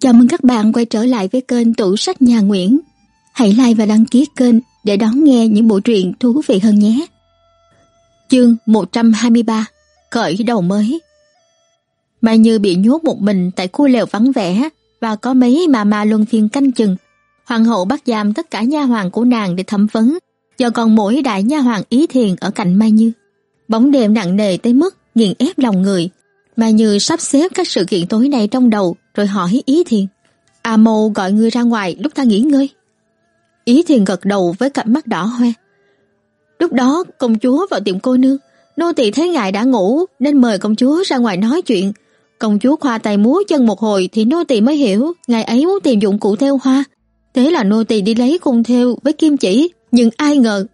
Chào mừng các bạn quay trở lại với kênh Tủ sách Nhà Nguyễn. Hãy like và đăng ký kênh để đón nghe những bộ truyện thú vị hơn nhé. Chương 123 Khởi đầu mới Mai Như bị nhốt một mình tại khu lều vắng vẻ và có mấy mà ma luân phiên canh chừng. Hoàng hậu bắt giam tất cả nha hoàng của nàng để thẩm vấn, giờ còn mỗi đại nha hoàng ý thiền ở cạnh Mai Như. Bóng đêm nặng nề tới mức nghiền ép lòng người. Mai Như sắp xếp các sự kiện tối nay trong đầu rồi hỏi Ý Thiền. A Mâu gọi ngươi ra ngoài lúc ta nghỉ ngơi. Ý Thiền gật đầu với cặp mắt đỏ hoe. Lúc đó công chúa vào tiệm cô nương, nô tỳ thấy ngài đã ngủ nên mời công chúa ra ngoài nói chuyện. Công chúa khoa tay múa chân một hồi thì nô tỳ mới hiểu ngài ấy muốn tìm dụng cụ theo hoa. Thế là nô tỳ đi lấy khung theo với kim chỉ, nhưng ai ngờ.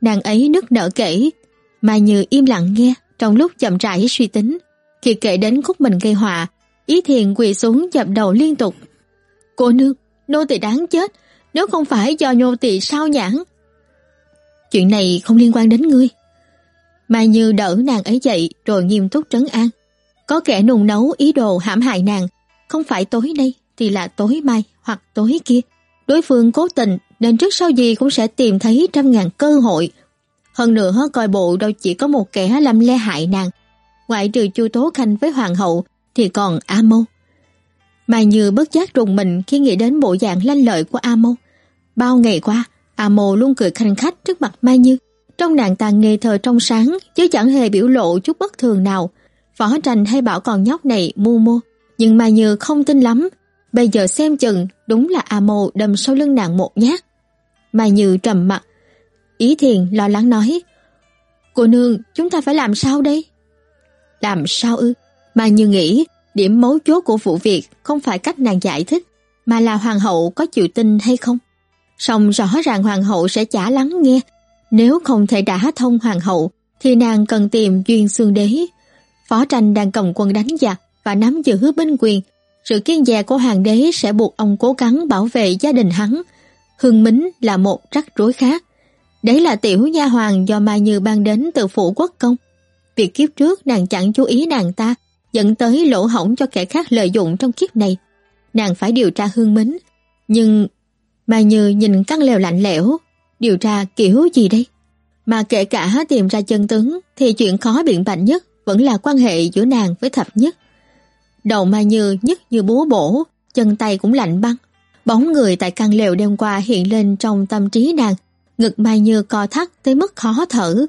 Nàng ấy nức nở kể, mà như im lặng nghe trong lúc chậm rãi suy tính. Khi kể đến khúc mình gây họa, Ý thiền quỳ xuống dập đầu liên tục. Cô nương, nô tỳ đáng chết, nếu không phải do nô tỳ sao nhãn. Chuyện này không liên quan đến ngươi. Mai Như đỡ nàng ấy dậy rồi nghiêm túc trấn an. Có kẻ nung nấu ý đồ hãm hại nàng, không phải tối nay thì là tối mai hoặc tối kia. Đối phương cố tình nên trước sau gì cũng sẽ tìm thấy trăm ngàn cơ hội. Hơn nữa coi bộ đâu chỉ có một kẻ làm le hại nàng. Ngoại trừ Chu Tố Khanh với Hoàng hậu thì còn A Mâu. Mai Như bất giác rùng mình khi nghĩ đến bộ dạng lanh lợi của A Mâu. Bao ngày qua, A Mâu luôn cười khanh khách trước mặt Mai Như. Trong nàng tàn nghề thờ trong sáng chứ chẳng hề biểu lộ chút bất thường nào. Võ Tranh hay bảo con nhóc này mu mô, nhưng Mai Như không tin lắm. Bây giờ xem chừng đúng là A Mâu đâm sau lưng nàng một nhát. Mai Như trầm mặt. Ý Thiền lo lắng nói Cô nương, chúng ta phải làm sao đây? Làm sao ư? Mà như nghĩ, điểm mấu chốt của vụ việc không phải cách nàng giải thích, mà là hoàng hậu có chịu tin hay không. Song rõ ràng hoàng hậu sẽ chả lắng nghe. Nếu không thể đả thông hoàng hậu, thì nàng cần tìm duyên xương đế. Phó tranh đang cầm quân đánh giặc và nắm giữ binh quyền. Sự kiên dè của hoàng đế sẽ buộc ông cố gắng bảo vệ gia đình hắn. Hương Mính là một rắc rối khác. Đấy là tiểu nha hoàng do Mai Như ban đến từ phủ quốc công. Việc kiếp trước nàng chẳng chú ý nàng ta, dẫn tới lỗ hổng cho kẻ khác lợi dụng trong kiếp này. Nàng phải điều tra hương mến nhưng Mai Như nhìn căn lều lạnh lẽo, điều tra kiểu gì đây? Mà kể cả tìm ra chân tướng thì chuyện khó biện bạch nhất vẫn là quan hệ giữa nàng với thập nhất. Đầu Mai Như nhức như búa bổ, chân tay cũng lạnh băng. Bóng người tại căn lều đêm qua hiện lên trong tâm trí nàng, ngực Mai Như co thắt tới mức khó thở.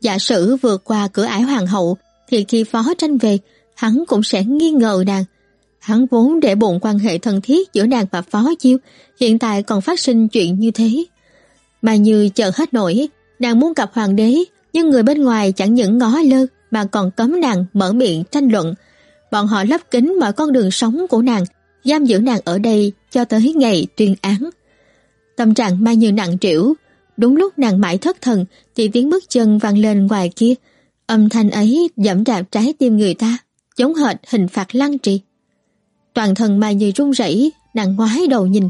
Giả sử vượt qua cửa ải hoàng hậu thì khi phó tranh về, hắn cũng sẽ nghi ngờ nàng. Hắn vốn để bụng quan hệ thân thiết giữa nàng và phó chiêu, hiện tại còn phát sinh chuyện như thế. Mà như chờ hết nổi, nàng muốn gặp hoàng đế, nhưng người bên ngoài chẳng những ngó lơ mà còn cấm nàng mở miệng tranh luận. Bọn họ lấp kín mọi con đường sống của nàng, giam giữ nàng ở đây cho tới ngày tuyên án. Tâm trạng Mai Như nặng trĩu, đúng lúc nàng mãi thất thần thì tiếng bước chân vang lên ngoài kia, Âm thanh ấy dẫm đạp trái tim người ta, giống hệt hình phạt lăng trì. Toàn thân Mai Như run rẩy, nàng ngoái đầu nhìn.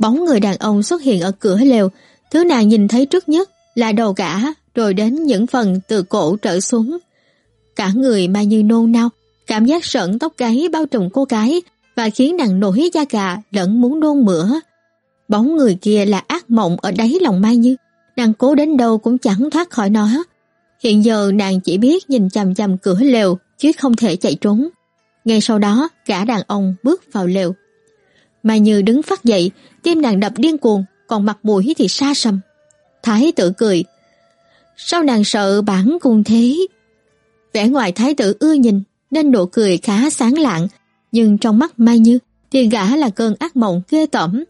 Bóng người đàn ông xuất hiện ở cửa lều, thứ nàng nhìn thấy trước nhất là đầu gã, rồi đến những phần từ cổ trở xuống. Cả người Mai Như nôn nao, cảm giác sợn tóc gáy bao trùm cô gái và khiến nàng nổi da gà lẫn muốn nôn mửa. Bóng người kia là ác mộng ở đáy lòng Mai Như, nàng cố đến đâu cũng chẳng thoát khỏi nó. Hiện giờ nàng chỉ biết nhìn chằm chằm cửa lều chứ không thể chạy trốn. Ngay sau đó, gã đàn ông bước vào lều. Mai Như đứng phát dậy, tim nàng đập điên cuồng, còn mặt mũi thì xa sầm. Thái tử cười. Sao nàng sợ bản cung thế? Vẻ ngoài thái tử ưa nhìn, nên nụ cười khá sáng lạng, nhưng trong mắt Mai Như thì gã là cơn ác mộng ghê tởm.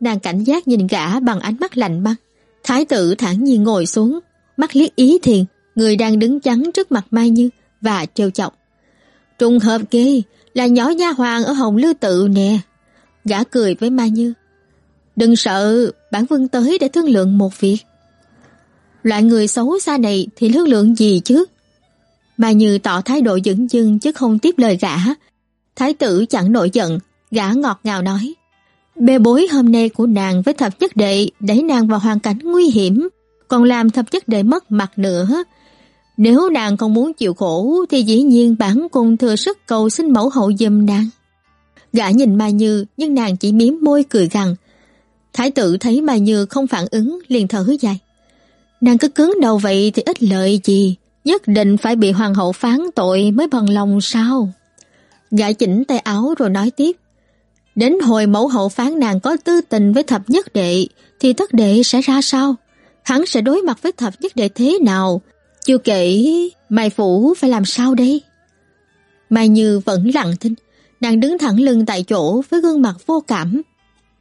Nàng cảnh giác nhìn gã bằng ánh mắt lạnh băng. Thái tử thản nhiên ngồi xuống, mắt liếc ý thiền, người đang đứng chắn trước mặt Mai Như và trêu chọc. Trùng hợp ghê, là nhỏ nha hoàng ở Hồng Lư Tự nè. Gã cười với Mai Như. Đừng sợ, bản vương tới để thương lượng một việc. Loại người xấu xa này thì thương lượng gì chứ? Mai Như tỏ thái độ dững dưng chứ không tiếp lời gã. Thái tử chẳng nổi giận, gã ngọt ngào nói. Bê bối hôm nay của nàng với thập nhất đệ đẩy nàng vào hoàn cảnh nguy hiểm, còn làm thập nhất đệ mất mặt nữa, nếu nàng không muốn chịu khổ thì dĩ nhiên bản cung thừa sức cầu xin mẫu hậu giùm nàng. Gã nhìn Mai Như nhưng nàng chỉ miếm môi cười gằn. Thái tử thấy Mai Như không phản ứng liền thở dài. Nàng cứ cứng đầu vậy thì ít lợi gì, nhất định phải bị hoàng hậu phán tội mới bằng lòng sao? Gã chỉnh tay áo rồi nói tiếp. Đến hồi mẫu hậu phán nàng có tư tình với thập nhất đệ thì thất đệ sẽ ra sao? Hắn sẽ đối mặt với thập nhất đệ thế nào? Chưa kể Mai Phủ phải làm sao đây? Mai Như vẫn lặng thinh, nàng đứng thẳng lưng tại chỗ với gương mặt vô cảm.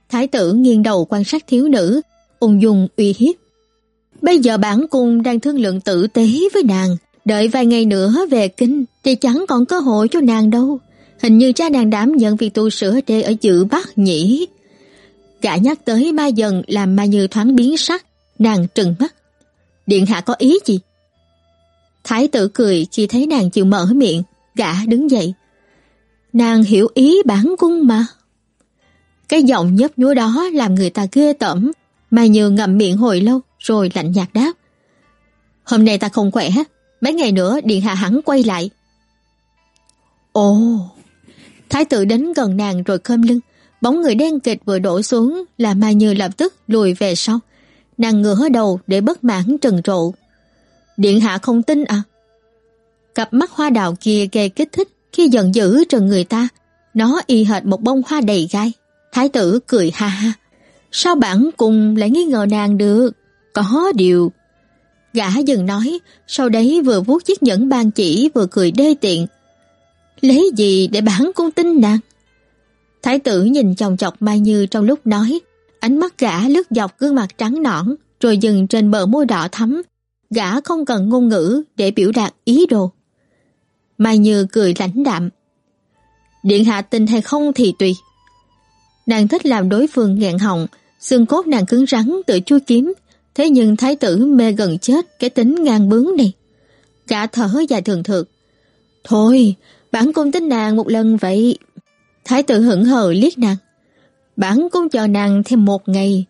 Thái tử nghiêng đầu quan sát thiếu nữ, ung dung uy hiếp. Bây giờ bản cung đang thương lượng tử tế với nàng, đợi vài ngày nữa về kinh thì chẳng còn cơ hội cho nàng đâu. Hình như cha nàng đảm nhận việc tu sửa đê ở dự Bắc nhỉ. Gã nhắc tới ma dần làm ma như thoáng biến sắc, nàng trừng mắt. Điện hạ có ý gì? Thái tử cười khi thấy nàng chịu mở miệng, gã đứng dậy. Nàng hiểu ý bản cung mà. Cái giọng nhấp nhúa đó làm người ta ghê tởm, mà như ngậm miệng hồi lâu rồi lạnh nhạt đáp. Hôm nay ta không khỏe, mấy ngày nữa điện hạ hẳn quay lại. Ồ, thái tử đến gần nàng rồi khom lưng, bóng người đen kịch vừa đổ xuống là Mai Như lập tức lùi về sau. Nàng ngửa đầu để bất mãn trần trộ. Điện hạ không tin à? Cặp mắt hoa đào kia gây kích thích khi giận dữ trần người ta. Nó y hệt một bông hoa đầy gai. Thái tử cười ha ha. Sao bản cùng lại nghi ngờ nàng được? Có điều. Gã dừng nói, sau đấy vừa vuốt chiếc nhẫn ban chỉ vừa cười đê tiện. Lấy gì để bản cung tin nàng? Thái tử nhìn chồng chọc Mai Như trong lúc nói, ánh mắt gã lướt dọc gương mặt trắng nõn, rồi dừng trên bờ môi đỏ thắm. Gã không cần ngôn ngữ để biểu đạt ý đồ. Mai Như cười lãnh đạm. Điện hạ tin hay không thì tùy. Nàng thích làm đối phương nghẹn họng, xương cốt nàng cứng rắn tự chui kiếm, thế nhưng thái tử mê gần chết cái tính ngang bướng này. Gã thở dài thường thượt. Thôi, bản cung tin nàng một lần vậy. Thái tử hững hờ liếc nàng. Bản cung chờ nàng thêm một ngày,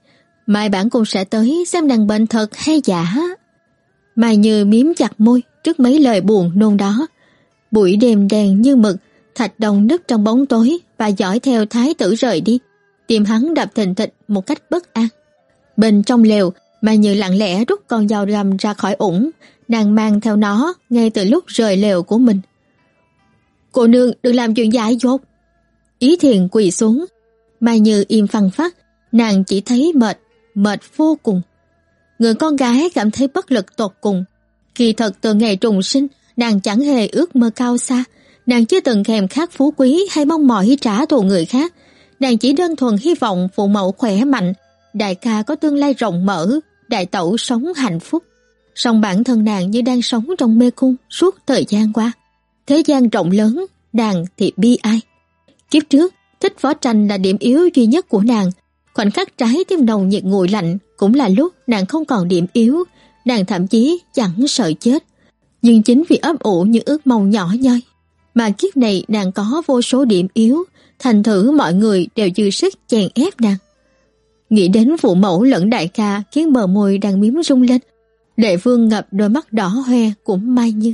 mai bản cung sẽ tới xem nàng bệnh thật hay giả. Mai như miếm chặt môi trước mấy lời buồn nôn đó. Buổi đêm đèn như mực, thạch đồng nứt trong bóng tối và dõi theo thái tử rời đi. Tim hắn đập thình thịch một cách bất an. Bên trong lều, Mai Như lặng lẽ rút con dao găm ra khỏi ủng, nàng mang theo nó ngay từ lúc rời lều của mình. Cô nương đừng làm chuyện dại dột. Ý thiền quỳ xuống, Mai Như im phăng phát, nàng chỉ thấy mệt, mệt vô cùng. Người con gái cảm thấy bất lực tột cùng. Kỳ thật từ ngày trùng sinh, nàng chẳng hề ước mơ cao xa. Nàng chưa từng thèm khát phú quý hay mong mỏi trả thù người khác. Nàng chỉ đơn thuần hy vọng phụ mẫu khỏe mạnh, đại ca có tương lai rộng mở, đại tẩu sống hạnh phúc. Song bản thân nàng như đang sống trong mê cung suốt thời gian qua. Thế gian rộng lớn, nàng thì bi ai. Kiếp trước, thích võ tranh là điểm yếu duy nhất của nàng. Khoảnh khắc trái tim đầu nhiệt nguội lạnh cũng là lúc nàng không còn điểm yếu, nàng thậm chí chẳng sợ chết. Nhưng chính vì ấp ủ những ước mong nhỏ nhoi, mà kiếp này nàng có vô số điểm yếu, thành thử mọi người đều dư sức chèn ép nàng. Nghĩ đến vụ mẫu lẫn đại ca khiến bờ môi đang miếm rung lên, Lệ Vương ngập đôi mắt đỏ hoe cũng may Như.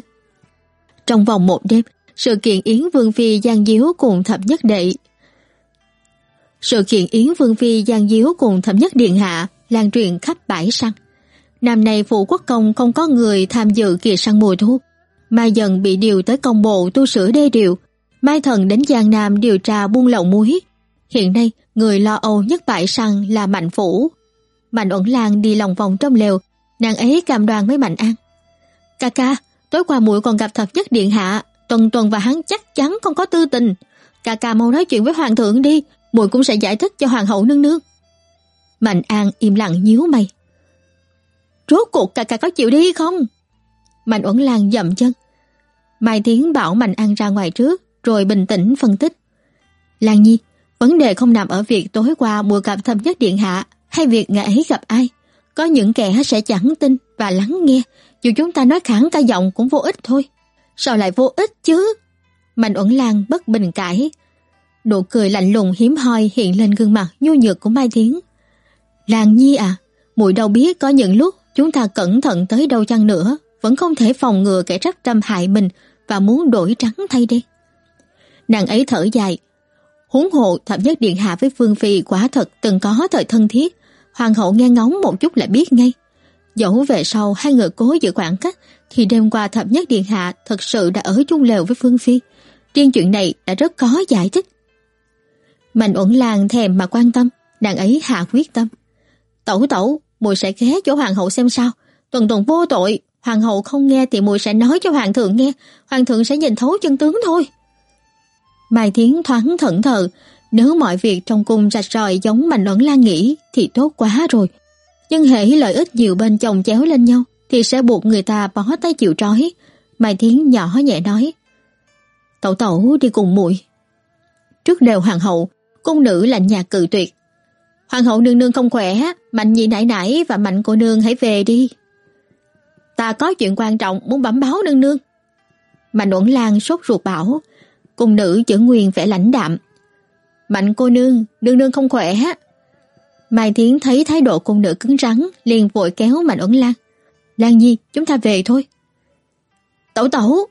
Trong vòng một đêm, sự kiện Yến Vương Phi gian díu cùng thập nhất đệ. Sự kiện Yến Vương Phi gian díu cùng thẩm nhất điện hạ lan truyền khắp bãi săn. Năm nay phụ quốc công không có người tham dự kỳ săn mùa thu. Mai dần bị điều tới công bộ tu sửa đê điều. Mai thần đến Giang Nam điều tra buôn lậu muối. Hiện nay, người lo âu nhất bãi săn là Mạnh Phủ. Mạnh ẩn lang đi lòng vòng trong lều, nàng ấy cam đoan với Mạnh An. Ca ca, tối qua muội còn gặp thập nhất điện hạ, tuần tuần và hắn chắc chắn không có tư tình. Ca ca mau nói chuyện với hoàng thượng đi, muội cũng sẽ giải thích cho hoàng hậu nương nương. Mạnh An im lặng nhíu mày. Rốt cuộc cà cà có chịu đi không? Mạnh Uẩn Lan dậm chân. Mai Tiến bảo Mạnh An ra ngoài trước, rồi bình tĩnh phân tích. Lan Nhi, vấn đề không nằm ở việc tối qua mùa gặp thâm nhất điện hạ hay việc ngài ấy gặp ai. Có những kẻ sẽ chẳng tin và lắng nghe, dù chúng ta nói khẳng cả giọng cũng vô ích thôi. Sao lại vô ích chứ? Mạnh Uẩn Lan bất bình cãi. Nụ cười lạnh lùng hiếm hoi hiện lên gương mặt nhu nhược của Mai Thiến. Làng Nhi à, muội đâu biết có những lúc chúng ta cẩn thận tới đâu chăng nữa, vẫn không thể phòng ngừa kẻ rắc trăm hại mình và muốn đổi trắng thay đen. Nàng ấy thở dài. Huống hộ thập nhất điện hạ với Phương Phi quả thật từng có thời thân thiết, hoàng hậu nghe ngóng một chút là biết ngay. Dẫu về sau hai người cố giữ khoảng cách thì đêm qua thập nhất điện hạ thật sự đã ở chung lều với Phương Phi. Riêng chuyện này đã rất có giải thích. Mạnh ổn làng thèm mà quan tâm, nàng ấy hạ quyết tâm. Tẩu tẩu, mùi sẽ ghé chỗ hoàng hậu xem sao. Tuần tuần vô tội, hoàng hậu không nghe thì mùi sẽ nói cho hoàng thượng nghe, hoàng thượng sẽ nhìn thấu chân tướng thôi. Mai Thiến thoáng thẫn thờ, nếu mọi việc trong cung rạch ròi giống Mạnh Ẩn Lan nghĩ thì tốt quá rồi. Nhưng hệ lợi ích nhiều bên chồng chéo lên nhau thì sẽ buộc người ta bó tay chịu trói. Mai Thiến nhỏ nhẹ nói. Tẩu tẩu đi cùng muội Trước đều hoàng hậu, cung nữ lạnh nhạt cự tuyệt. Hoàng hậu nương nương không khỏe, mạnh nhị nãy nãy và mạnh cô nương hãy về đi. Ta có chuyện quan trọng muốn bẩm báo nương nương. Mạnh uẩn lan sốt ruột bảo, cung nữ chữ nguyên vẻ lãnh đạm. Mạnh cô nương, nương nương không khỏe. Mai Thiến thấy thái độ cung nữ cứng rắn, liền vội kéo Mạnh Uẩn Lan. Lan Nhi, chúng ta về thôi. Tẩu tẩu!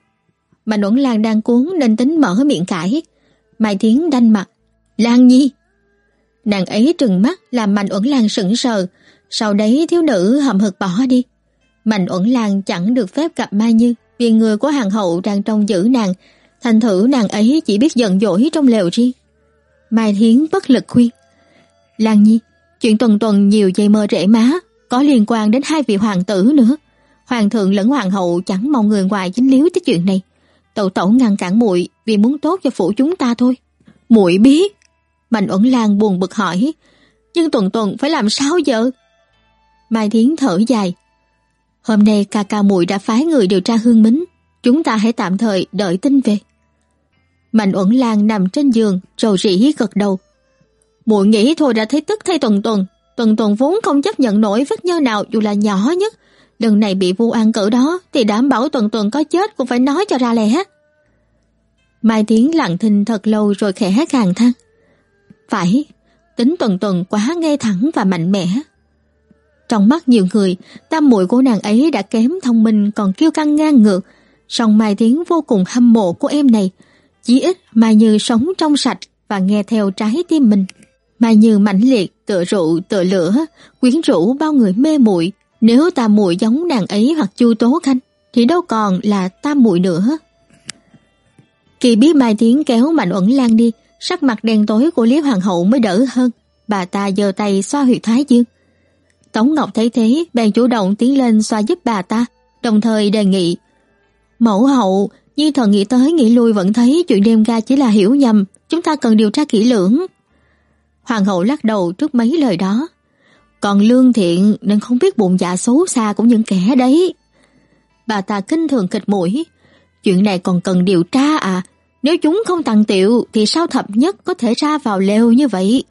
Mạnh Uẩn Lan đang cuốn nên tính mở miệng cãi. Mai Thiến đanh mặt. Lan Nhi! Nàng ấy trừng mắt làm Mạnh Uẩn Lan sững sờ, sau đấy thiếu nữ hậm hực bỏ đi. Mạnh Uẩn Lan chẳng được phép gặp Mai Như vì người của hàng hậu đang trông giữ nàng, thành thử nàng ấy chỉ biết giận dỗi trong lều riêng. Mai Thiến bất lực khuyên. Lan Nhi, chuyện tuần tuần nhiều dây mơ rễ má, có liên quan đến hai vị hoàng tử nữa. Hoàng thượng lẫn hoàng hậu chẳng mong người ngoài dính líu tới chuyện này. Tẩu tẩu ngăn cản muội vì muốn tốt cho phủ chúng ta thôi. Muội biết. Mạnh Uẩn Lan buồn bực hỏi, nhưng tuần tuần phải làm sao giờ? Mai Thiến thở dài. Hôm nay ca ca muội đã phái người điều tra hương mính, chúng ta hãy tạm thời đợi tin về. Mạnh Uẩn Lan nằm trên giường, rầu rĩ gật đầu. Muội nghĩ thôi đã thấy tức thay Tuần Tuần, Tuần Tuần vốn không chấp nhận nổi vết nhơ nào dù là nhỏ nhất, lần này bị vu an cử đó thì đảm bảo Tuần Tuần có chết cũng phải nói cho ra lẽ. Mai Tiến lặng thinh thật lâu rồi khẽ hàng than. Phải, tính Tuần Tuần quá ngay thẳng và mạnh mẽ. Trong mắt nhiều người, tam muội của nàng ấy đã kém thông minh còn kiêu căng ngang ngược, song Mai tiếng vô cùng hâm mộ của em này, chỉ ít Mai Như sống trong sạch và nghe theo trái tim mình. Mai Như mãnh liệt, tựa rượu, tựa lửa, quyến rũ bao người mê muội. Nếu ta muội giống nàng ấy hoặc Chu Tố Khanh, thì đâu còn là ta muội nữa. Kỳ biết Mai Tiến kéo Mạnh Uẩn Lan đi, sắc mặt đen tối của Lý Hoàng hậu mới đỡ hơn. Bà ta giơ tay xoa huyệt thái dương. Tống Ngọc thấy thế, bèn chủ động tiến lên xoa giúp bà ta, đồng thời đề nghị. Mẫu hậu, Nhi thần nghĩ tới nghĩ lui vẫn thấy chuyện đêm ga chỉ là hiểu nhầm, chúng ta cần điều tra kỹ lưỡng. Hoàng hậu lắc đầu trước mấy lời đó. Còn lương thiện nên không biết bụng dạ xấu xa của những kẻ đấy. Bà ta kinh thường kịch mũi. Chuyện này còn cần điều tra à? Nếu chúng không tặng tiệu thì sao thập nhất có thể ra vào lều như vậy?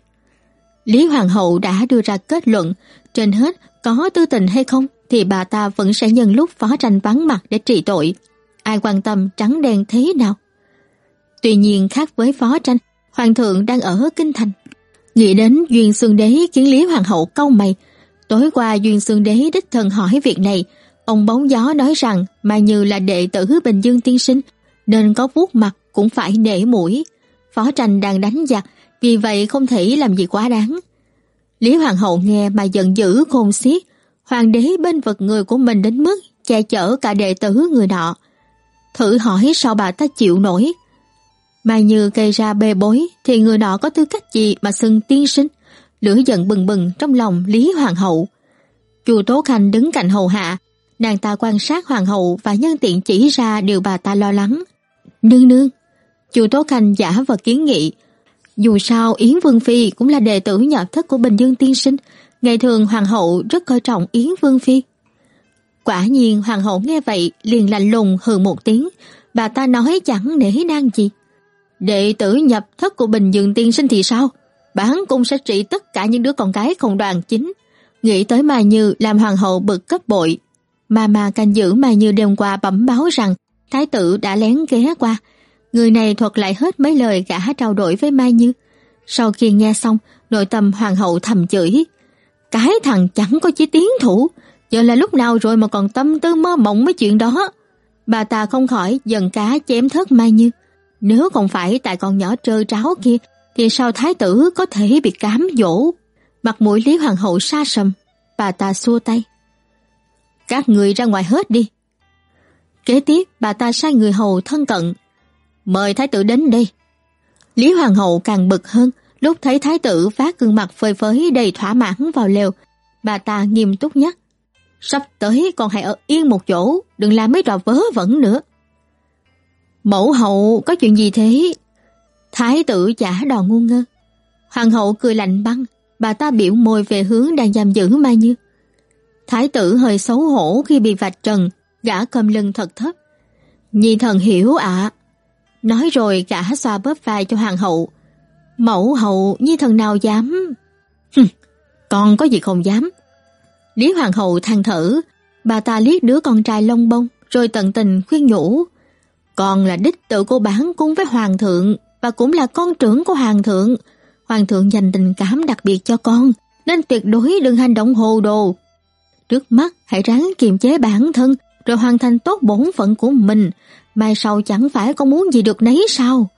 Lý Hoàng hậu đã đưa ra kết luận, trên hết có tư tình hay không thì bà ta vẫn sẽ nhân lúc phó tranh vắng mặt để trị tội ai quan tâm trắng đen thế nào. Tuy nhiên khác với phó tranh, hoàng thượng đang ở kinh thành. Nghĩ đến Duyên Xương Đế khiến lý hoàng hậu câu mày. Tối qua Duyên Xương Đế đích thần hỏi việc này, ông bóng gió nói rằng Mai Như là đệ tử Bình Dương tiên sinh, nên có vuốt mặt cũng phải nể mũi. Phó tranh đang đánh giặc, vì vậy không thể làm gì quá đáng. Lý Hoàng hậu nghe mà giận dữ khôn xiết, hoàng đế bên vật người của mình đến mức che chở cả đệ tử người nọ. Thử hỏi sao bà ta chịu nổi. Mà như gây ra bê bối thì người nọ có tư cách gì mà xưng tiên sinh. Lửa giận bừng bừng trong lòng Lý Hoàng hậu. chùa Tố Khanh đứng cạnh hầu hạ, nàng ta quan sát hoàng hậu và nhân tiện chỉ ra điều bà ta lo lắng. Nương nương, Chu Tố Khanh giả vờ kiến nghị. Dù sao Yến Vương Phi cũng là đệ tử nhập thất của Bình Dương Tiên Sinh, ngày thường hoàng hậu rất coi trọng Yến Vương Phi. Quả nhiên hoàng hậu nghe vậy liền lạnh lùng hừ một tiếng, bà ta nói chẳng nể nang gì. Đệ tử nhập thất của Bình Dương tiên sinh thì sao? Bán cung sẽ trị tất cả những đứa con gái không đoàn chính. Nghĩ tới Mai Như làm hoàng hậu bực cấp bội. Mà mà canh giữ Mai Như đêm qua bẩm báo rằng thái tử đã lén ghé qua. Người này thuật lại hết mấy lời gã trao đổi với Mai Như. Sau khi nghe xong, nội tâm hoàng hậu thầm chửi. Cái thằng chẳng có chí tiến thủ, Giờ là lúc nào rồi mà còn tâm tư mơ mộng mấy chuyện đó. Bà ta không khỏi dần cá chém thớt Mai Như. Nếu không phải tại con nhỏ trơ tráo kia, thì sao thái tử có thể bị cám dỗ? Mặt mũi Lý Hoàng hậu xa sầm, bà ta xua tay. Các người ra ngoài hết đi. Kế tiếp, bà ta sai người hầu thân cận. Mời thái tử đến đây. Lý Hoàng hậu càng bực hơn, lúc thấy thái tử phát gương mặt phơi phới đầy thỏa mãn vào lều. Bà ta nghiêm túc nhắc. Sắp tới con hãy ở yên một chỗ, đừng làm mấy trò vớ vẩn nữa. Mẫu hậu có chuyện gì thế? Thái tử giả đò ngu ngơ. Hoàng hậu cười lạnh băng, bà ta biểu môi về hướng đang giam giữ Mai Như. Thái tử hơi xấu hổ khi bị vạch trần, gã cầm lưng thật thấp. Nhi thần hiểu ạ. Nói rồi gã xoa bóp vai cho hoàng hậu. Mẫu hậu như thần nào dám? Hừm, con có gì không dám. Lý hoàng hậu than thở, bà ta liếc đứa con trai lông bông rồi tận tình khuyên nhủ. Con là đích tự cô bán cung với hoàng thượng và cũng là con trưởng của hoàng thượng. Hoàng thượng dành tình cảm đặc biệt cho con, nên tuyệt đối đừng hành động hồ đồ. Trước mắt hãy ráng kiềm chế bản thân rồi hoàn thành tốt bổn phận của mình, mai sau chẳng phải con muốn gì được nấy sao?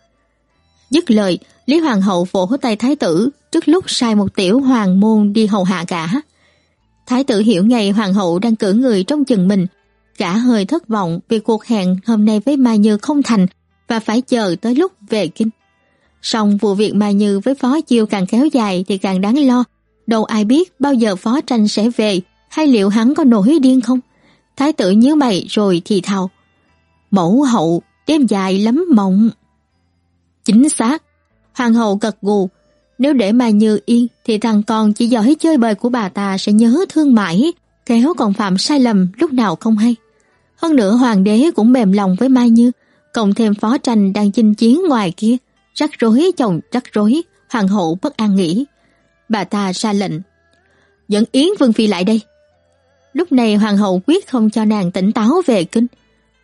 Dứt lời, Lý Hoàng hậu vỗ tay thái tử trước lúc sai một tiểu hoàng môn đi hầu hạ cả Thái tử hiểu ngay hoàng hậu đang cử người trong chừng mình, cả hơi thất vọng vì cuộc hẹn hôm nay với Mai Như không thành và phải chờ tới lúc về kinh. Song vụ việc Mai Như với Phó Chiêu càng kéo dài thì càng đáng lo, đâu ai biết bao giờ Phó Tranh sẽ về hay liệu hắn có nổi điên không? Thái tử nhớ mày rồi thì thào. Mẫu hậu, đêm dài lắm mộng. Chính xác, hoàng hậu gật gù. Nếu để mà Như yên thì thằng con chỉ giỏi chơi bời của bà ta sẽ nhớ thương mãi, kéo còn phạm sai lầm lúc nào không hay. Hơn nữa hoàng đế cũng mềm lòng với Mai Như, cộng thêm phó tranh đang chinh chiến ngoài kia, rắc rối chồng rắc rối, hoàng hậu bất an nghĩ. Bà ta ra lệnh, dẫn Yến Vương Phi lại đây. Lúc này hoàng hậu quyết không cho nàng tỉnh táo về kinh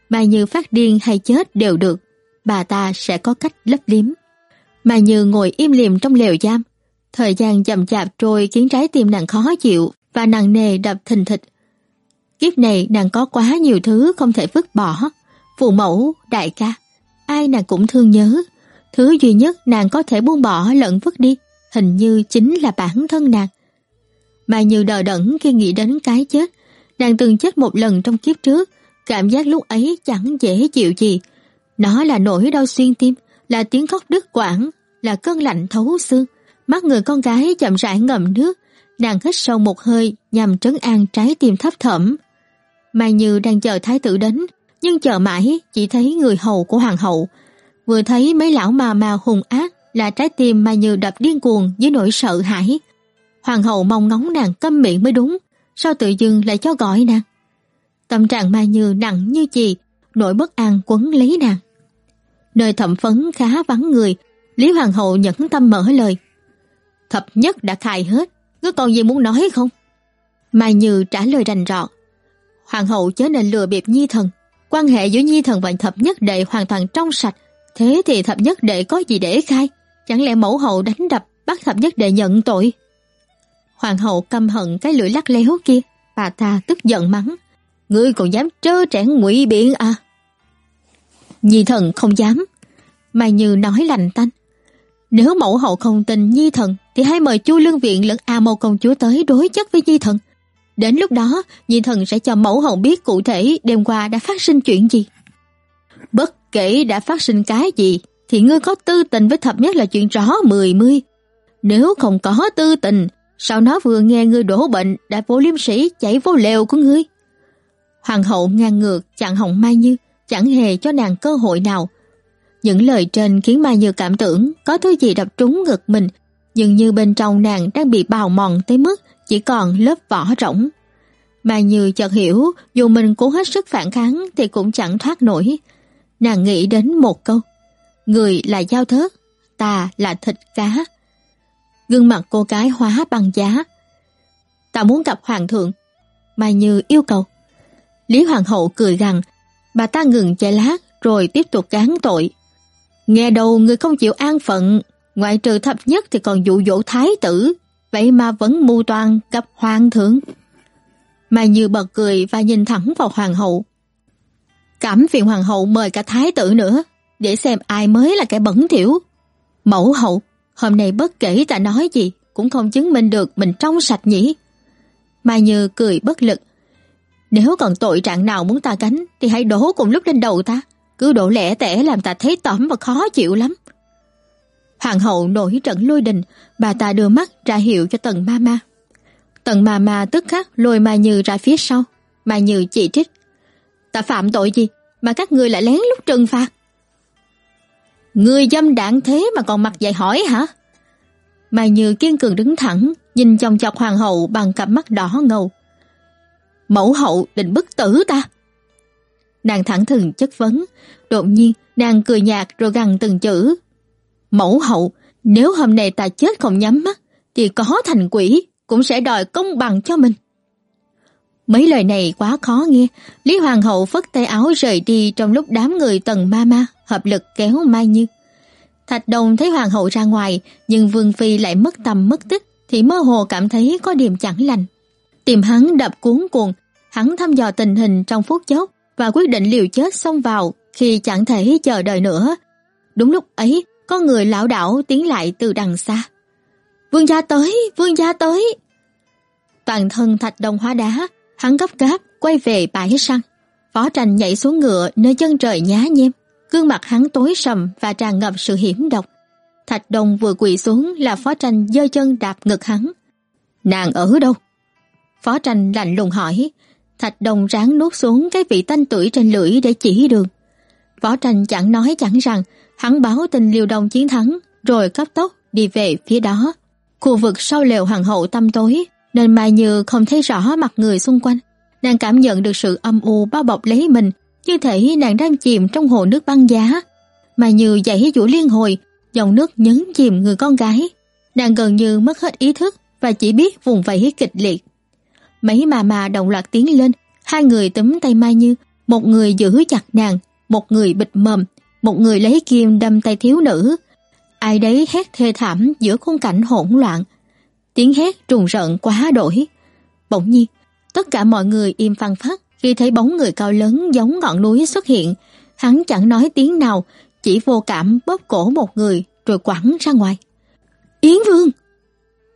mà Như phát điên hay chết đều được, bà ta sẽ có cách lấp liếm. mà Như ngồi im lìm trong lều giam. Thời gian chậm chạp trôi khiến trái tim nàng khó chịu và nặng nề đập thình thịch. Kiếp này nàng có quá nhiều thứ không thể vứt bỏ. Phụ mẫu, đại ca, ai nàng cũng thương nhớ. Thứ duy nhất nàng có thể buông bỏ lẫn vứt đi, hình như chính là bản thân nàng. Mà như đờ đẫn khi nghĩ đến cái chết, nàng từng chết một lần trong kiếp trước, cảm giác lúc ấy chẳng dễ chịu gì. Nó là nỗi đau xuyên tim, là tiếng khóc đứt quãng, là cơn lạnh thấu xương. Mắt người con gái chậm rãi ngậm nước, nàng hít sâu một hơi nhằm trấn an trái tim thấp thẩm. Mai Như đang chờ thái tử đến, nhưng chờ mãi chỉ thấy người hầu của hoàng hậu. Vừa thấy mấy lão mà mà hùng ác là trái tim Mai Như đập điên cuồng với nỗi sợ hãi. Hoàng hậu mong ngóng nàng câm miệng mới đúng, sao tự dưng lại cho gọi nàng? Tâm trạng Mai Như nặng như chì, nỗi bất an quấn lấy nàng. Nơi thẩm phấn khá vắng người, Lý Hoàng hậu nhẫn tâm mở lời. Thập nhất đã khai hết, ngươi còn gì muốn nói không? Mai Như trả lời rành rọt. Hoàng hậu chớ nên lừa bịp Nhi thần, quan hệ giữa Nhi thần và thập nhất đệ hoàn toàn trong sạch, thế thì thập nhất đệ có gì để khai? Chẳng lẽ mẫu hậu đánh đập bắt thập nhất đệ nhận tội? Hoàng hậu căm hận cái lưỡi lắc léo kia, bà ta tức giận mắng. Ngươi còn dám trơ trẽn ngụy biện à? Nhi thần không dám. Mai Như nói lành tanh. Nếu mẫu hậu không tin Nhi thần thì hãy mời Chu Lương Viện lẫn A Mâu Công Chúa tới đối chất với Nhi thần. Đến lúc đó, Nhi thần sẽ cho mẫu hậu biết cụ thể đêm qua đã phát sinh chuyện gì. Bất kể đã phát sinh cái gì, thì ngươi có tư tình với thập nhất là chuyện rõ mười mươi. Nếu không có tư tình, sao nó vừa nghe ngươi đổ bệnh đã vô liêm sĩ chạy vô lều của ngươi? Hoàng hậu ngang ngược chặn hồng Mai Như, chẳng hề cho nàng cơ hội nào. Những lời trên khiến Mai Như cảm tưởng có thứ gì đập trúng ngực mình, dường như bên trong nàng đang bị bào mòn tới mức chỉ còn lớp vỏ rỗng. Mai Như chợt hiểu, dù mình cố hết sức phản kháng thì cũng chẳng thoát nổi. Nàng nghĩ đến một câu, người là dao thớt, ta là thịt cá. Gương mặt cô gái hóa bằng giá. Ta muốn gặp hoàng thượng. Mai Như yêu cầu. Lý Hoàng hậu cười rằng bà ta ngừng chạy lát rồi tiếp tục cán tội. Nghe đầu người không chịu an phận, ngoại trừ thập nhất thì còn dụ dỗ thái tử, vậy mà vẫn mưu toan gặp hoàng thượng. Mai Như bật cười và nhìn thẳng vào hoàng hậu. Cảm phiền hoàng hậu mời cả thái tử nữa, để xem ai mới là kẻ bẩn thỉu. Mẫu hậu, Hôm nay bất kể ta nói gì cũng không chứng minh được mình trong sạch nhỉ. Mai Như cười bất lực. Nếu còn tội trạng nào muốn ta gánh thì hãy đổ cùng lúc lên đầu ta. Cứ đổ lẻ tẻ làm ta thấy tẩm và khó chịu lắm. Hoàng hậu nổi trận lôi đình, bà ta đưa mắt ra hiệu cho tần ma ma. Tần ma ma tức khắc lôi Mai Như ra phía sau. Mai Như chỉ trích. Ta phạm tội gì mà các ngươi lại lén lút trừng phạt? Ngươi dâm đảng thế mà còn mặt dạy hỏi hả? Mai Như kiên cường đứng thẳng, nhìn chòng chọc hoàng hậu bằng cặp mắt đỏ ngầu. Mẫu hậu định bức tử ta. Nàng thẳng thừng chất vấn, đột nhiên nàng cười nhạt rồi gằn từng chữ. Mẫu hậu, nếu hôm nay ta chết không nhắm mắt, thì có thành quỷ cũng sẽ đòi công bằng cho mình. Mấy lời này quá khó nghe, Lý Hoàng hậu phất tay áo rời đi trong lúc đám người tần ma ma hợp lực kéo Mai Như. Thạch Đồng thấy hoàng hậu ra ngoài, nhưng Vương phi lại mất tầm mất tích thì mơ hồ cảm thấy có điểm chẳng lành. Tìm hắn đập cuốn cuồng, hắn thăm dò tình hình trong phút chốc và quyết định liều chết xông vào khi chẳng thể chờ đợi nữa. Đúng lúc ấy, có người lão đảo tiến lại từ đằng xa. "Vương gia tới, vương gia tới!" Toàn thân Thạch Đồng hóa đá, hắn gấp gáp quay về bãi săn. Phó Tranh nhảy xuống ngựa nơi chân trời nhá nhem, gương mặt hắn tối sầm và tràn ngập sự hiểm độc. Thạch Đồng vừa quỳ xuống là Phó Tranh giơ chân đạp ngực hắn. "Nàng ở đâu?" Phó Tranh lạnh lùng hỏi. Thạch Đồng ráng nuốt xuống cái vị tanh tuổi trên lưỡi để chỉ đường. Phó Tranh chẳng nói chẳng rằng, hắn báo tin liều Đông chiến thắng, rồi cấp tốc đi về phía đó. Khu vực sau lều hoàng hậu tăm tối, nên Mai Như không thấy rõ mặt người xung quanh. Nàng cảm nhận được sự âm u bao bọc lấy mình, như thể nàng đang chìm trong hồ nước băng giá. Mai Như dãy dụ liên hồi, dòng nước nhấn chìm người con gái. Nàng gần như mất hết ý thức và chỉ biết vùng vẫy kịch liệt. Mấy mà mà đồng loạt tiến lên, hai người túm tay Mai Như, một người giữ chặt nàng, một người bịt mầm, một người lấy kim đâm tay thiếu nữ. Ai đấy hét thê thảm giữa khung cảnh hỗn loạn, tiếng hét trùng rợn quá đổi. Bỗng nhiên, tất cả mọi người im phăng phát khi thấy bóng người cao lớn giống ngọn núi xuất hiện. Hắn chẳng nói tiếng nào, chỉ vô cảm bóp cổ một người rồi quẳng ra ngoài. Yến Vương!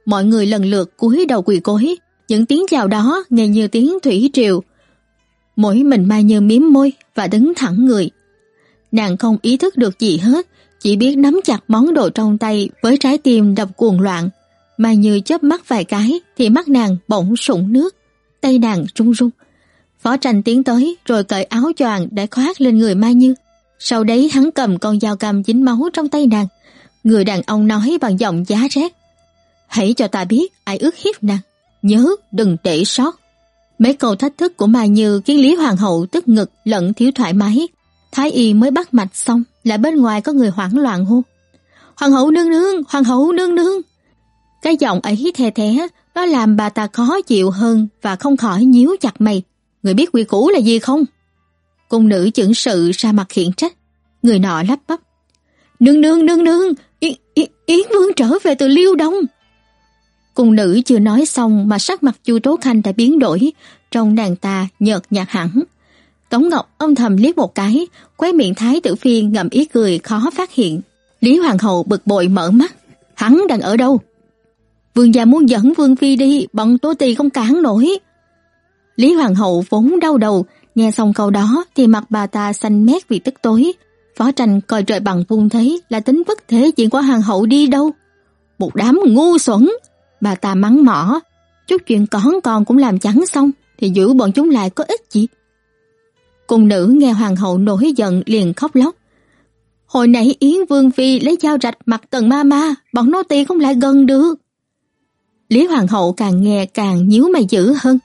Mọi người lần lượt cúi đầu quỳ cối những tiếng chào đó nghe như tiếng thủy triều. Mỗi mình Mai Như miếm môi và đứng thẳng người. Nàng không ý thức được gì hết, chỉ biết nắm chặt món đồ trong tay với trái tim đập cuồng loạn. Mai Như chớp mắt vài cái thì mắt nàng bỗng sũng nước, tay nàng run run. Phó tranh tiến tới rồi cởi áo choàng để khoác lên người Mai Như. Sau đấy hắn cầm con dao cầm dính máu trong tay nàng. Người đàn ông nói bằng giọng giá rét. Hãy cho ta biết ai ước hiếp nàng. Nhớ đừng để sót. Mấy câu thách thức của Mai Như khiến Lý Hoàng hậu tức ngực lẫn thiếu thoải mái. Thái y mới bắt mạch xong là bên ngoài có người hoảng loạn hô. Hoàng hậu nương nương, hoàng hậu nương nương. Cái giọng ấy the thế, nó làm bà ta khó chịu hơn và không khỏi nhíu chặt mày. Người biết quy củ là gì không? Cung nữ chưởng sự ra mặt khiển trách. Người nọ lắp bắp. Nương nương nương nương, Yến, Yến, Yến Vương trở về từ Liêu Đông. Cung nữ chưa nói xong mà sắc mặt Chu Tố Khanh đã biến đổi, trong nàng ta nhợt nhạt hẳn. Tống Ngọc âm thầm liếc một cái, quay miệng thái tử phi ngậm ý cười khó phát hiện. Lý Hoàng hậu bực bội mở mắt, hắn đang ở đâu? Vương gia muốn dẫn Vương phi đi, bọn Tố Tỳ không cản nổi. Lý Hoàng hậu vốn đau đầu, nghe xong câu đó thì mặt bà ta xanh mét vì tức tối. Phó tranh coi trời bằng vuông thấy là tính bất thế chuyện của hoàng hậu đi đâu. Một đám ngu xuẩn, bà ta mắng mỏ, chút chuyện con con cũng làm chẳng xong thì giữ bọn chúng lại có ích gì. Cung nữ nghe hoàng hậu nổi giận liền khóc lóc. Hồi nãy Yến Vương Phi lấy dao rạch mặt tần ma ma, bọn nô tỳ không lại gần được. Lý Hoàng hậu càng nghe càng nhíu mày dữ hơn,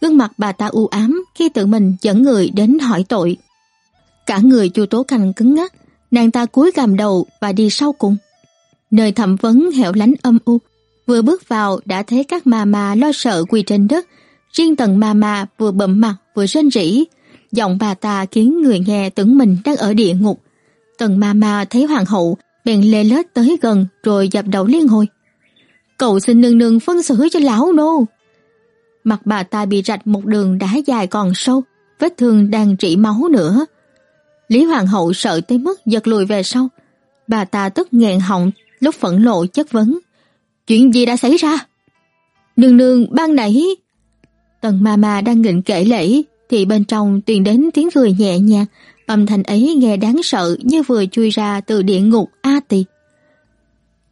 gương mặt bà ta u ám khi tự mình dẫn người đến hỏi tội. Cả người Chu Tố Canh cứng ngắc, nàng ta cúi gằm đầu và đi sau cùng. Nơi thẩm vấn hẻo lánh âm u, vừa bước vào đã thấy các ma ma lo sợ quỳ trên đất, riêng tần ma ma vừa bậm mặt vừa rên rỉ, giọng bà ta khiến người nghe tưởng mình đang ở địa ngục. Tần ma ma thấy hoàng hậu bèn lê lết tới gần rồi dập đầu liên hồi. Cầu xin nương nương phân xử cho lão nô. Mặt bà ta bị rạch một đường đá dài còn sâu, vết thương đang rỉ máu nữa. Lý Hoàng hậu sợ tới mức giật lùi về sau. Bà ta tức nghẹn họng, lúc phẫn nộ chất vấn. Chuyện gì đã xảy ra? Nương nương ban nãy... Tần ma ma đang nghịnh kể lễ thì bên trong truyền đến tiếng cười nhẹ nhàng, âm thanh ấy nghe đáng sợ như vừa chui ra từ địa ngục A Tỳ.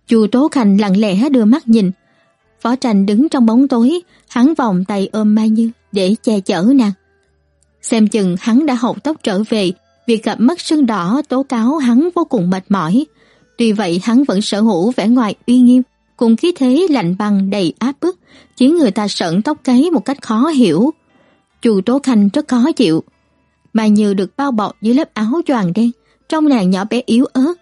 Chu Tố Khanh lặng lẽ đưa mắt nhìn, Phó Tranh đứng trong bóng tối, hắn vòng tay ôm Mai Như để che chở nàng. Xem chừng hắn đã hộc tóc trở về, việc gặp mắt sưng đỏ tố cáo hắn vô cùng mệt mỏi. Tuy vậy hắn vẫn sở hữu vẻ ngoài uy nghiêm, cùng khí thế lạnh băng đầy áp bức, khiến người ta sợn tóc gáy một cách khó hiểu. Chu Tố Khanh rất khó chịu. mà Như được bao bọc dưới lớp áo choàng đen, trong nàng nhỏ bé yếu ớt.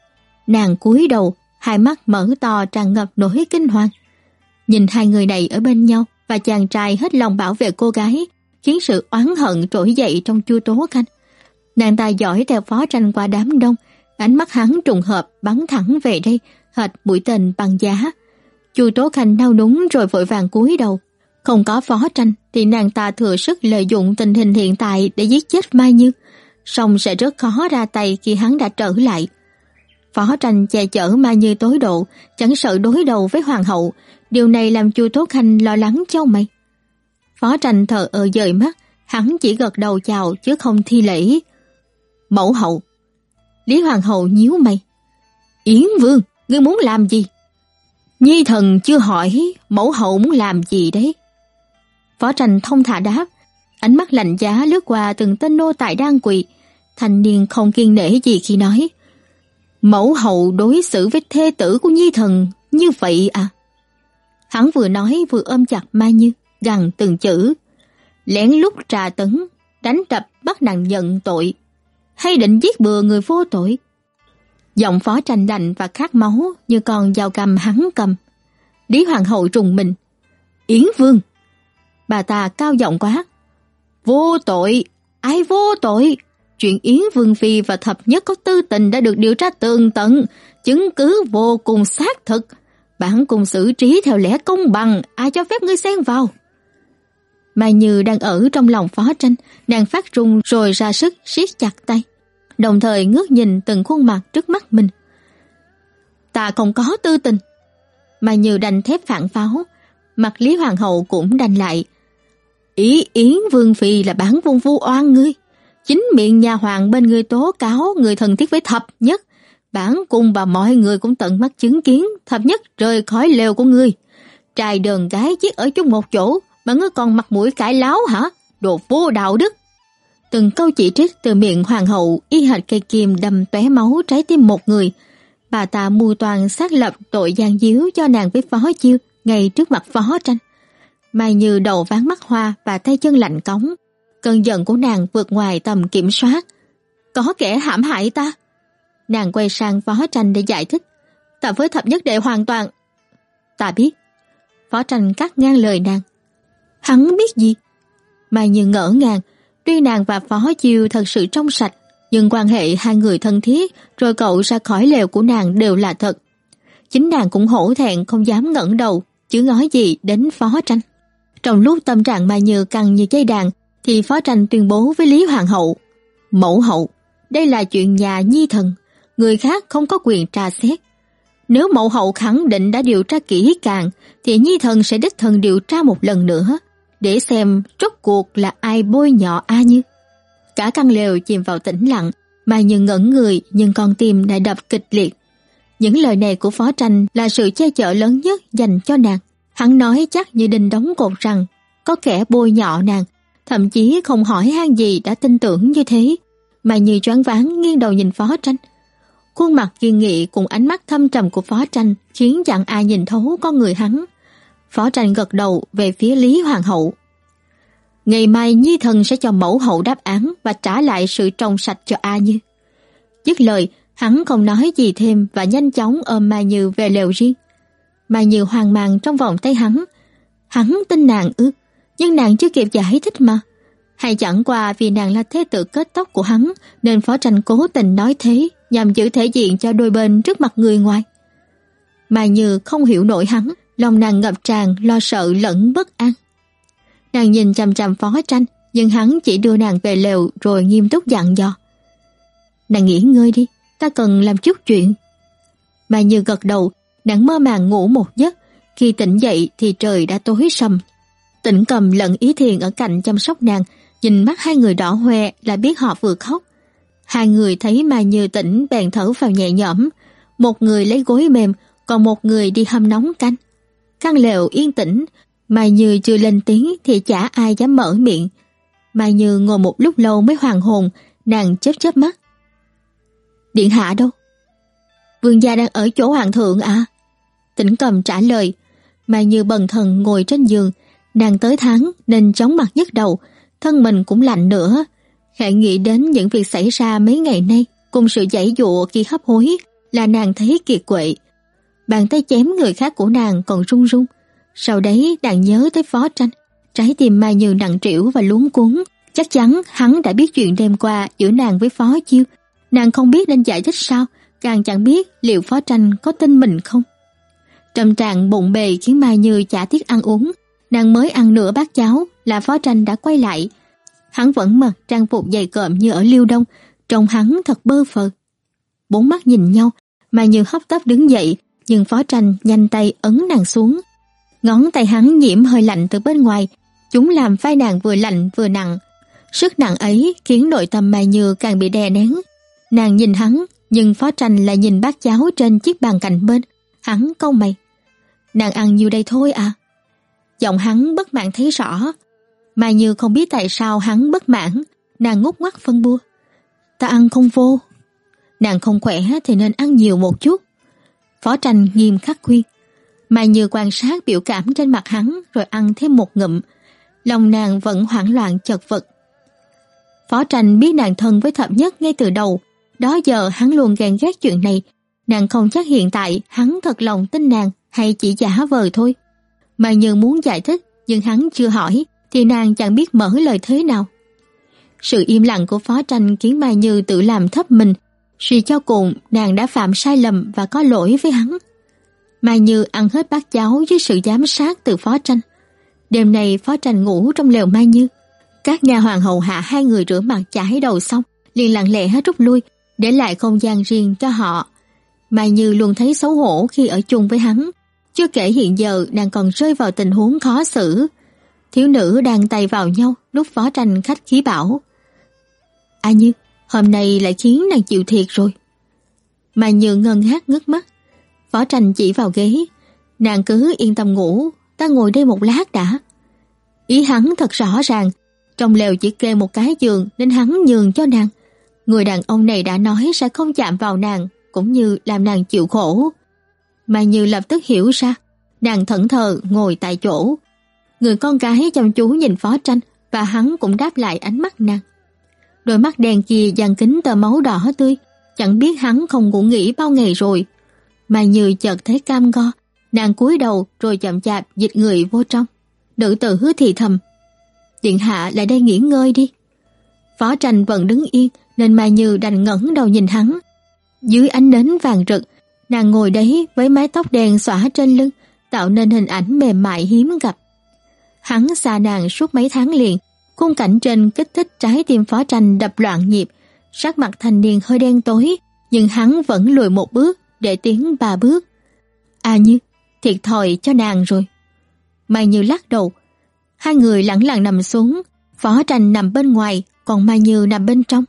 Nàng cúi đầu, hai mắt mở to tràn ngập nỗi kinh hoàng. Nhìn hai người này ở bên nhau và chàng trai hết lòng bảo vệ cô gái, khiến sự oán hận trỗi dậy trong Chu Tố Khanh. Nàng ta giỏi theo phó tranh qua đám đông, ánh mắt hắn trùng hợp bắn thẳng về đây, hệt mũi tên bằng giá. Chu Tố Khanh đau đúng rồi vội vàng cúi đầu. Không có phó tranh thì nàng ta thừa sức lợi dụng tình hình hiện tại để giết chết Mai Như, song sẽ rất khó ra tay khi hắn đã trở lại. Phó tranh che chở Mai Như tối độ, chẳng sợ đối đầu với hoàng hậu, điều này làm Chu Tố Khanh lo lắng cho mày. Phó tranh thờ ơ dời mắt, hắn chỉ gật đầu chào chứ không thi lễ. Mẫu hậu. Lý Hoàng hậu nhíu mày. Yến Vương, ngươi muốn làm gì? Nhi thần chưa hỏi mẫu hậu muốn làm gì đấy. Võ Trành thông thả đáp, ánh mắt lạnh giá lướt qua từng tên nô tài đang quỳ. Thanh niên không kiên nể gì khi nói. Mẫu hậu đối xử với thê tử của Nhi thần như vậy à? Hắn vừa nói vừa ôm chặt Mai Như, gằn từng chữ. Lén lút trà tấn, đánh đập bắt nàng nhận tội. Hay định giết bừa người vô tội? Giọng phó tranh đành và khát máu như con dao cầm hắn cầm. Lý Hoàng hậu trùng mình. Yến Vương! Bà ta cao giọng quá. Vô tội! Ai vô tội? Chuyện Yến Vương Phi và thập nhất có tư tình đã được điều tra tường tận, chứng cứ vô cùng xác thực. Bản cùng xử trí theo lẽ công bằng, ai cho phép ngươi xen vào? Mai Như đang ở trong lòng phó tranh, nàng phát run rồi ra sức siết chặt tay, đồng thời ngước nhìn từng khuôn mặt trước mắt mình. Ta không có tư tình. mà Như đành thép phản pháo, mặt Lý Hoàng hậu cũng đành lại. Ý Yến Vương Phi là bản vung vu oan ngươi. Chính miệng nhà hoàng bên người tố cáo người thân thiết với thập nhất. Bản cung và mọi người cũng tận mắt chứng kiến thập nhất rời khỏi lều của ngươi. Trai đờn gái chiếc ở chung một chỗ mà ngươi còn mặt mũi cãi láo hả? Đồ vô đạo đức. Từng câu chỉ trích từ miệng hoàng hậu y hệt cây kim đâm tóe máu trái tim một người. Bà ta mưu toàn xác lập tội gian díu cho nàng với phó chiêu ngay trước mặt phó tranh. Mai như đầu ván mắt hoa và tay chân lạnh cống. Cơn giận của nàng vượt ngoài tầm kiểm soát. Có kẻ hãm hại ta. Nàng quay sang phó tranh để giải thích. Ta với thập nhất đệ hoàn toàn. Ta biết. Phó tranh cắt ngang lời nàng. Hắn biết gì? Mai Như ngỡ ngàng, tuy nàng và Phó Chiêu thật sự trong sạch, nhưng quan hệ hai người thân thiết rồi cậu ra khỏi lều của nàng đều là thật. Chính nàng cũng hổ thẹn không dám ngẩng đầu, chứ nói gì đến Phó Tranh. Trong lúc tâm trạng Mai Như căng như dây đàn, thì Phó Tranh tuyên bố với Lý Hoàng hậu, Mẫu hậu, đây là chuyện nhà nhi thần, người khác không có quyền tra xét. Nếu mẫu hậu khẳng định đã điều tra kỹ càng, thì nhi thần sẽ đích thân điều tra một lần nữa để xem rốt cuộc là ai bôi nhọ A Như. Cả căn lều chìm vào tĩnh lặng, mà Như ngẩn người nhưng con tim lại đập kịch liệt. Những lời này của Phó Tranh là sự che chở lớn nhất dành cho nàng. Hắn nói chắc như đinh đóng cột rằng có kẻ bôi nhọ nàng, thậm chí không hỏi han gì đã tin tưởng như thế, mà như choáng váng nghiêng đầu nhìn Phó Tranh. Khuôn mặt kiên nghị cùng ánh mắt thâm trầm của Phó Tranh khiến chẳng ai nhìn thấu con người hắn. Phó tranh gật đầu về phía Lý Hoàng hậu. Ngày mai Nhi thần sẽ cho mẫu hậu đáp án và trả lại sự trong sạch cho A Như. Dứt lời, hắn không nói gì thêm và nhanh chóng ôm Mai Như về lều riêng. Mai Như hoang mang trong vòng tay hắn. Hắn tin nàng ư, nhưng nàng chưa kịp giải thích mà. Hay chẳng qua vì nàng là thế tử kết tóc của hắn nên phó tranh cố tình nói thế nhằm giữ thể diện cho đôi bên trước mặt người ngoài. Mai Như không hiểu nổi hắn lòng nàng ngập tràn lo sợ lẫn bất an. Nàng nhìn chằm chằm phó tranh, nhưng hắn chỉ đưa nàng về lều rồi nghiêm túc dặn dò. Nàng nghỉ ngơi đi, ta cần làm chút chuyện. Mà như gật đầu, nàng mơ màng ngủ một giấc, khi tỉnh dậy thì trời đã tối sầm. Tĩnh cầm lẫn ý thiền ở cạnh chăm sóc nàng, nhìn mắt hai người đỏ hoe là biết họ vừa khóc. Hai người thấy mà Như tỉnh bèn thở vào nhẹ nhõm, một người lấy gối mềm, còn một người đi hâm nóng canh. Căn lều yên tĩnh, Mai Như chưa lên tiếng thì chả ai dám mở miệng. Mai Như ngồi một lúc lâu mới hoàn hồn, nàng chớp chớp mắt. Điện hạ đâu? Vương gia đang ở chỗ hoàng thượng à? Tĩnh cầm trả lời. Mai Như bần thần ngồi trên giường, nàng tới tháng nên chóng mặt nhức đầu, thân mình cũng lạnh nữa. Khẽ nghĩ đến những việc xảy ra mấy ngày nay, cùng sự giải dụa khi hấp hối, là nàng thấy kiệt quệ. Bàn tay chém người khác của nàng còn run run. Sau đấy nàng nhớ tới phó tranh. Trái tim Mai Như nặng trĩu và luống cuốn. Chắc chắn hắn đã biết chuyện đêm qua giữa nàng với phó chiêu. Nàng không biết nên giải thích sao, càng chẳng biết liệu phó tranh có tin mình không. Trầm trạng bụng bề khiến Mai Như chả tiếc ăn uống. Nàng mới ăn nửa bát cháo là phó tranh đã quay lại. Hắn vẫn mặc trang phục dày cộm như ở Liêu Đông, trông hắn thật bơ phờ. Bốn mắt nhìn nhau, Mai Như hấp tấp đứng dậy, nhưng phó tranh nhanh tay ấn nàng xuống. Ngón tay hắn nhiễm hơi lạnh từ bên ngoài, chúng làm vai nàng vừa lạnh vừa nặng. Sức nặng ấy khiến nội tâm Mai Như càng bị đè nén. Nàng nhìn hắn, nhưng phó tranh lại nhìn bát cháo trên chiếc bàn cạnh bên. Hắn câu mày. Nàng ăn nhiêu đây thôi à? Giọng hắn bất mãn thấy rõ. Mai Như không biết tại sao hắn bất mãn, nàng ngút ngoắt phân bua. Ta ăn không vô. Nàng không khỏe thì nên ăn nhiều một chút. Phó tranh nghiêm khắc khuyên. Mai Như quan sát biểu cảm trên mặt hắn rồi ăn thêm một ngụm. Lòng nàng vẫn hoảng loạn chật vật. Phó tranh biết nàng thân với thập nhất ngay từ đầu. Đó giờ hắn luôn ghen ghét chuyện này. Nàng không chắc hiện tại hắn thật lòng tin nàng hay chỉ giả vờ thôi. Mai Như muốn giải thích, nhưng hắn chưa hỏi, thì nàng chẳng biết mở lời thế nào. Sự im lặng của phó tranh khiến Mai Như tự làm thấp mình. Suy cho cùng nàng đã phạm sai lầm và có lỗi với hắn. Mai Như ăn hết bát cháo dưới sự giám sát từ phó tranh. Đêm nay phó tranh ngủ trong lều Mai Như. Các nhà hoàng hậu hạ hai người rửa mặt chải đầu xong, liền lặng lẽ hết rút lui, để lại không gian riêng cho họ. Mai Như luôn thấy xấu hổ khi ở chung với hắn. Chưa kể hiện giờ nàng còn rơi vào tình huống khó xử. Thiếu nữ đang tay vào nhau lúc phó tranh khách khí bảo. A Như, hôm nay lại khiến nàng chịu thiệt rồi. mà Như ngân hát ngước mắt, Phó tranh chỉ vào ghế. Nàng cứ yên tâm ngủ, ta ngồi đây một lát đã. Ý hắn thật rõ ràng, trong lều chỉ kê một cái giường nên hắn nhường cho nàng. Người đàn ông này đã nói sẽ không chạm vào nàng, cũng như làm nàng chịu khổ. Mà Như lập tức hiểu ra, nàng thẫn thờ ngồi tại chỗ. Người con gái chăm chú nhìn phó tranh và hắn cũng đáp lại ánh mắt nàng. Đôi mắt đen kia dàn kính tờ máu đỏ tươi, chẳng biết hắn không ngủ nghỉ bao ngày rồi, mà Như chợt thấy cam go, nàng cúi đầu rồi chậm chạp dịch người vô trong. Nữ tử hứa thì thầm, Điện hạ lại đây nghỉ ngơi đi. Phó tranh vẫn đứng yên nên Mai Như đành ngẩng đầu nhìn hắn. Dưới ánh nến vàng rực, nàng ngồi đấy với mái tóc đen xõa trên lưng, tạo nên hình ảnh mềm mại hiếm gặp. Hắn xa nàng suốt mấy tháng liền, khung cảnh trên kích thích trái tim phó tranh đập loạn nhịp, sắc mặt thanh niên hơi đen tối, nhưng hắn vẫn lùi một bước để tiến ba bước. À như, thiệt thòi cho nàng rồi. Mai Như lắc đầu. Hai người lẳng lặng nằm xuống, Phó Tranh nằm bên ngoài, còn Mai Như nằm bên trong.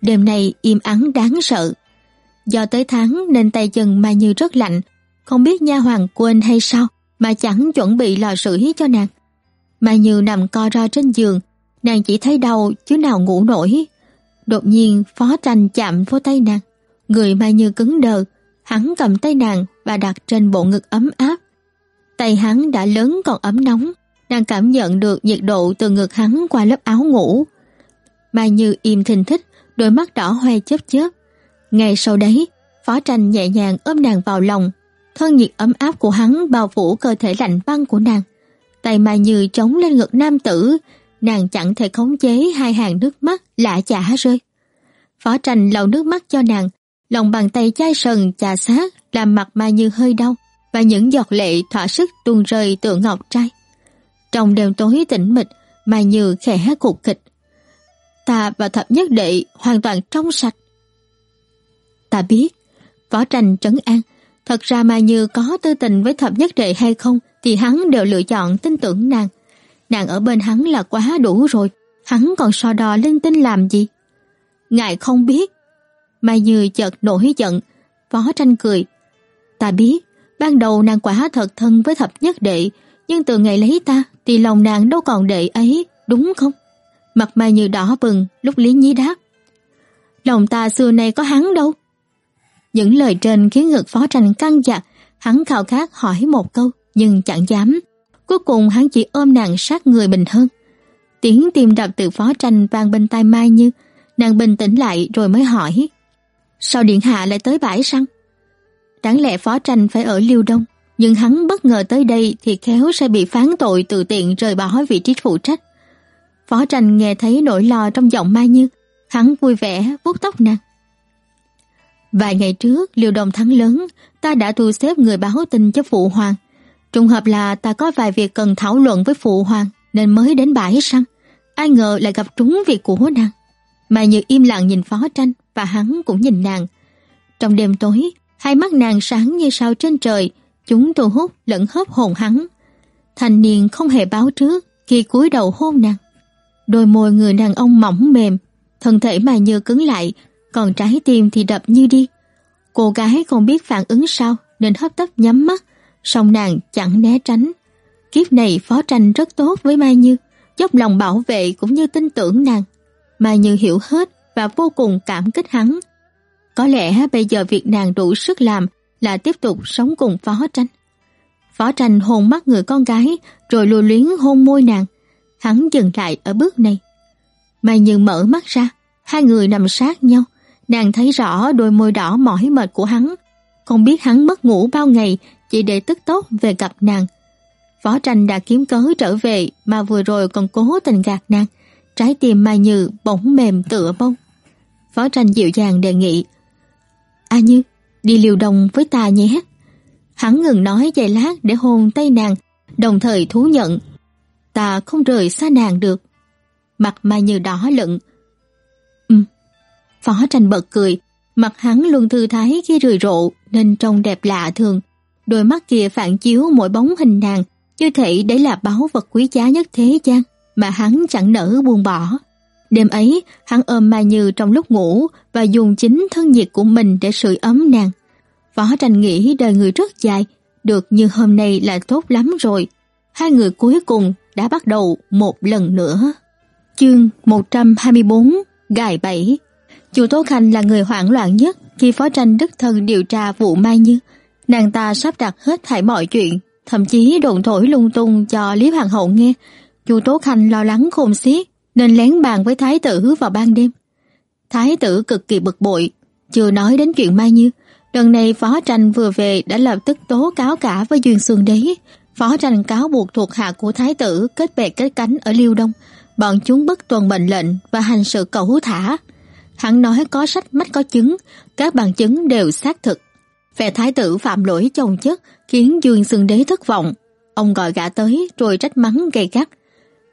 Đêm nay im ắng đáng sợ. Do tới tháng nên tay chân Mai Như rất lạnh, không biết nha hoàng quên hay sao mà chẳng chuẩn bị lò sưởi cho nàng. Mai Như nằm co ro trên giường, nàng chỉ thấy đau chứ nào ngủ nổi. Đột nhiên Phó Tranh chạm vô tay nàng, người Mai Như cứng đờ, Hắn cầm tay nàng và đặt trên bộ ngực ấm áp. Tay hắn đã lớn còn ấm nóng, nàng cảm nhận được nhiệt độ từ ngực hắn qua lớp áo ngủ. Mai Như im thình thích, đôi mắt đỏ hoe chớp chớp. Ngay sau đấy, Phó Tranh nhẹ nhàng ôm nàng vào lòng, thân nhiệt ấm áp của hắn bao phủ cơ thể lạnh băng của nàng. Tay Mai Như chống lên ngực nam tử, nàng chẳng thể khống chế hai hàng nước mắt lạ chả rơi. Phó Tranh lau nước mắt cho nàng, lòng bàn tay chai sần chà sát làm mặt Mai Như hơi đau và những giọt lệ thỏa sức tuôn rơi tựa ngọc trai. Trong đêm tối tĩnh mịch, Mai Như khẽ cục kịch. Ta và thập nhất đệ hoàn toàn trong sạch. Ta biết, võ tranh trấn an, Thật ra mai như có tư tình với thập nhất đệ hay không thì hắn đều lựa chọn tin tưởng nàng. Nàng ở bên hắn là quá đủ rồi, hắn còn so đo linh tinh làm gì? Ngài không biết. Mai Như chợt nổi giận, phó tranh cười. Ta biết, ban đầu nàng quả thật thân với thập nhất đệ, nhưng từ ngày lấy ta thì lòng nàng đâu còn đệ ấy, đúng không? Mặt Mai Như đỏ bừng, lúc Lý Nhí đáp. Lòng ta xưa nay có hắn đâu. Những lời trên khiến ngực phó tranh căng chặt, hắn khao khát hỏi một câu, nhưng chẳng dám. Cuối cùng hắn chỉ ôm nàng sát người bình hơn. Tiếng tim đập từ phó tranh vang bên tai Mai Như, nàng bình tĩnh lại rồi mới hỏi. Sao điện hạ lại tới bãi săn? Đáng lẽ phó tranh phải ở Liêu Đông, nhưng hắn bất ngờ tới đây thì khéo sẽ bị phán tội tự tiện rời bỏ vị trí phụ trách. Phó tranh nghe thấy nỗi lo trong giọng Mai Như, hắn vui vẻ vuốt tóc nàng. Vài ngày trước, liêu đông thắng lớn, ta đã thu xếp người báo tin cho phụ hoàng. Trùng hợp là ta có vài việc cần thảo luận với phụ hoàng nên mới đến bãi săn. Ai ngờ lại gặp trúng việc của nàng. Mà Như im lặng nhìn phó tranh và hắn cũng nhìn nàng. Trong đêm tối, hai mắt nàng sáng như sao trên trời, chúng thu hút lẫn hớp hồn hắn. Thành niên không hề báo trước khi cúi đầu hôn nàng. Đôi môi người đàn ông mỏng mềm, thân thể mà như cứng lại, còn trái tim thì đập như đi. Cô gái không biết phản ứng sao nên hấp tấp nhắm mắt, song nàng chẳng né tránh. Kiếp này phó tranh rất tốt với Mai Như, dốc lòng bảo vệ cũng như tin tưởng nàng. Mai Như hiểu hết và vô cùng cảm kích hắn. Có lẽ bây giờ việc nàng đủ sức làm là tiếp tục sống cùng phó tranh. Phó tranh hôn mắt người con gái rồi lùi luyến hôn môi nàng. Hắn dừng lại ở bước này. Mai Như mở mắt ra, hai người nằm sát nhau. Nàng thấy rõ đôi môi đỏ mỏi mệt của hắn. Không biết hắn mất ngủ bao ngày chỉ để tức tốc về gặp nàng. Võ tranh đã kiếm cớ trở về mà vừa rồi còn cố tình gạt nàng. Trái tim Mai Như bỗng mềm tựa bông. Võ tranh dịu dàng đề nghị. A Như, đi liều đồng với ta nhé. Hắn ngừng nói vài lát để hôn tay nàng, đồng thời thú nhận. Ta không rời xa nàng được. Mặt Mai Như đỏ lựng. Ừ. Phó tranh bật cười, mặt hắn luôn thư thái khi rười rộ nên trông đẹp lạ thường. Đôi mắt kia phản chiếu mỗi bóng hình nàng, như thể đấy là báu vật quý giá nhất thế gian mà hắn chẳng nỡ buông bỏ. Đêm ấy, hắn ôm Mai Như trong lúc ngủ và dùng chính thân nhiệt của mình để sưởi ấm nàng. Võ Tranh nghĩ đời người rất dài, được như hôm nay là tốt lắm rồi. Hai người cuối cùng đã bắt đầu một lần nữa. Chương 124 Gài Bảy Chu Tố Khanh là người hoảng loạn nhất khi Phó Tranh đích thân điều tra vụ Mai Như. Nàng ta sắp đặt hết thảy mọi chuyện, thậm chí đồn thổi lung tung cho Lý Hoàng hậu nghe. Chu Tố Khanh lo lắng khôn xiết nên lén bàn với Thái tử vào ban đêm. Thái tử cực kỳ bực bội, chưa nói đến chuyện Mai Như. Lần này Phó Tranh vừa về đã lập tức tố cáo cả với Duyên Xuân Đế. Phó Tranh cáo buộc thuộc hạ của Thái tử kết bè kết cánh ở Liêu Đông. Bọn chúng bất tuân mệnh lệnh và hành sự cẩu thả. Hắn nói có sách mách có chứng, các bằng chứng đều xác thực. Phe thái tử phạm lỗi chồng chất khiến Dương sương Đế thất vọng. Ông gọi gã tới rồi trách mắng gay gắt.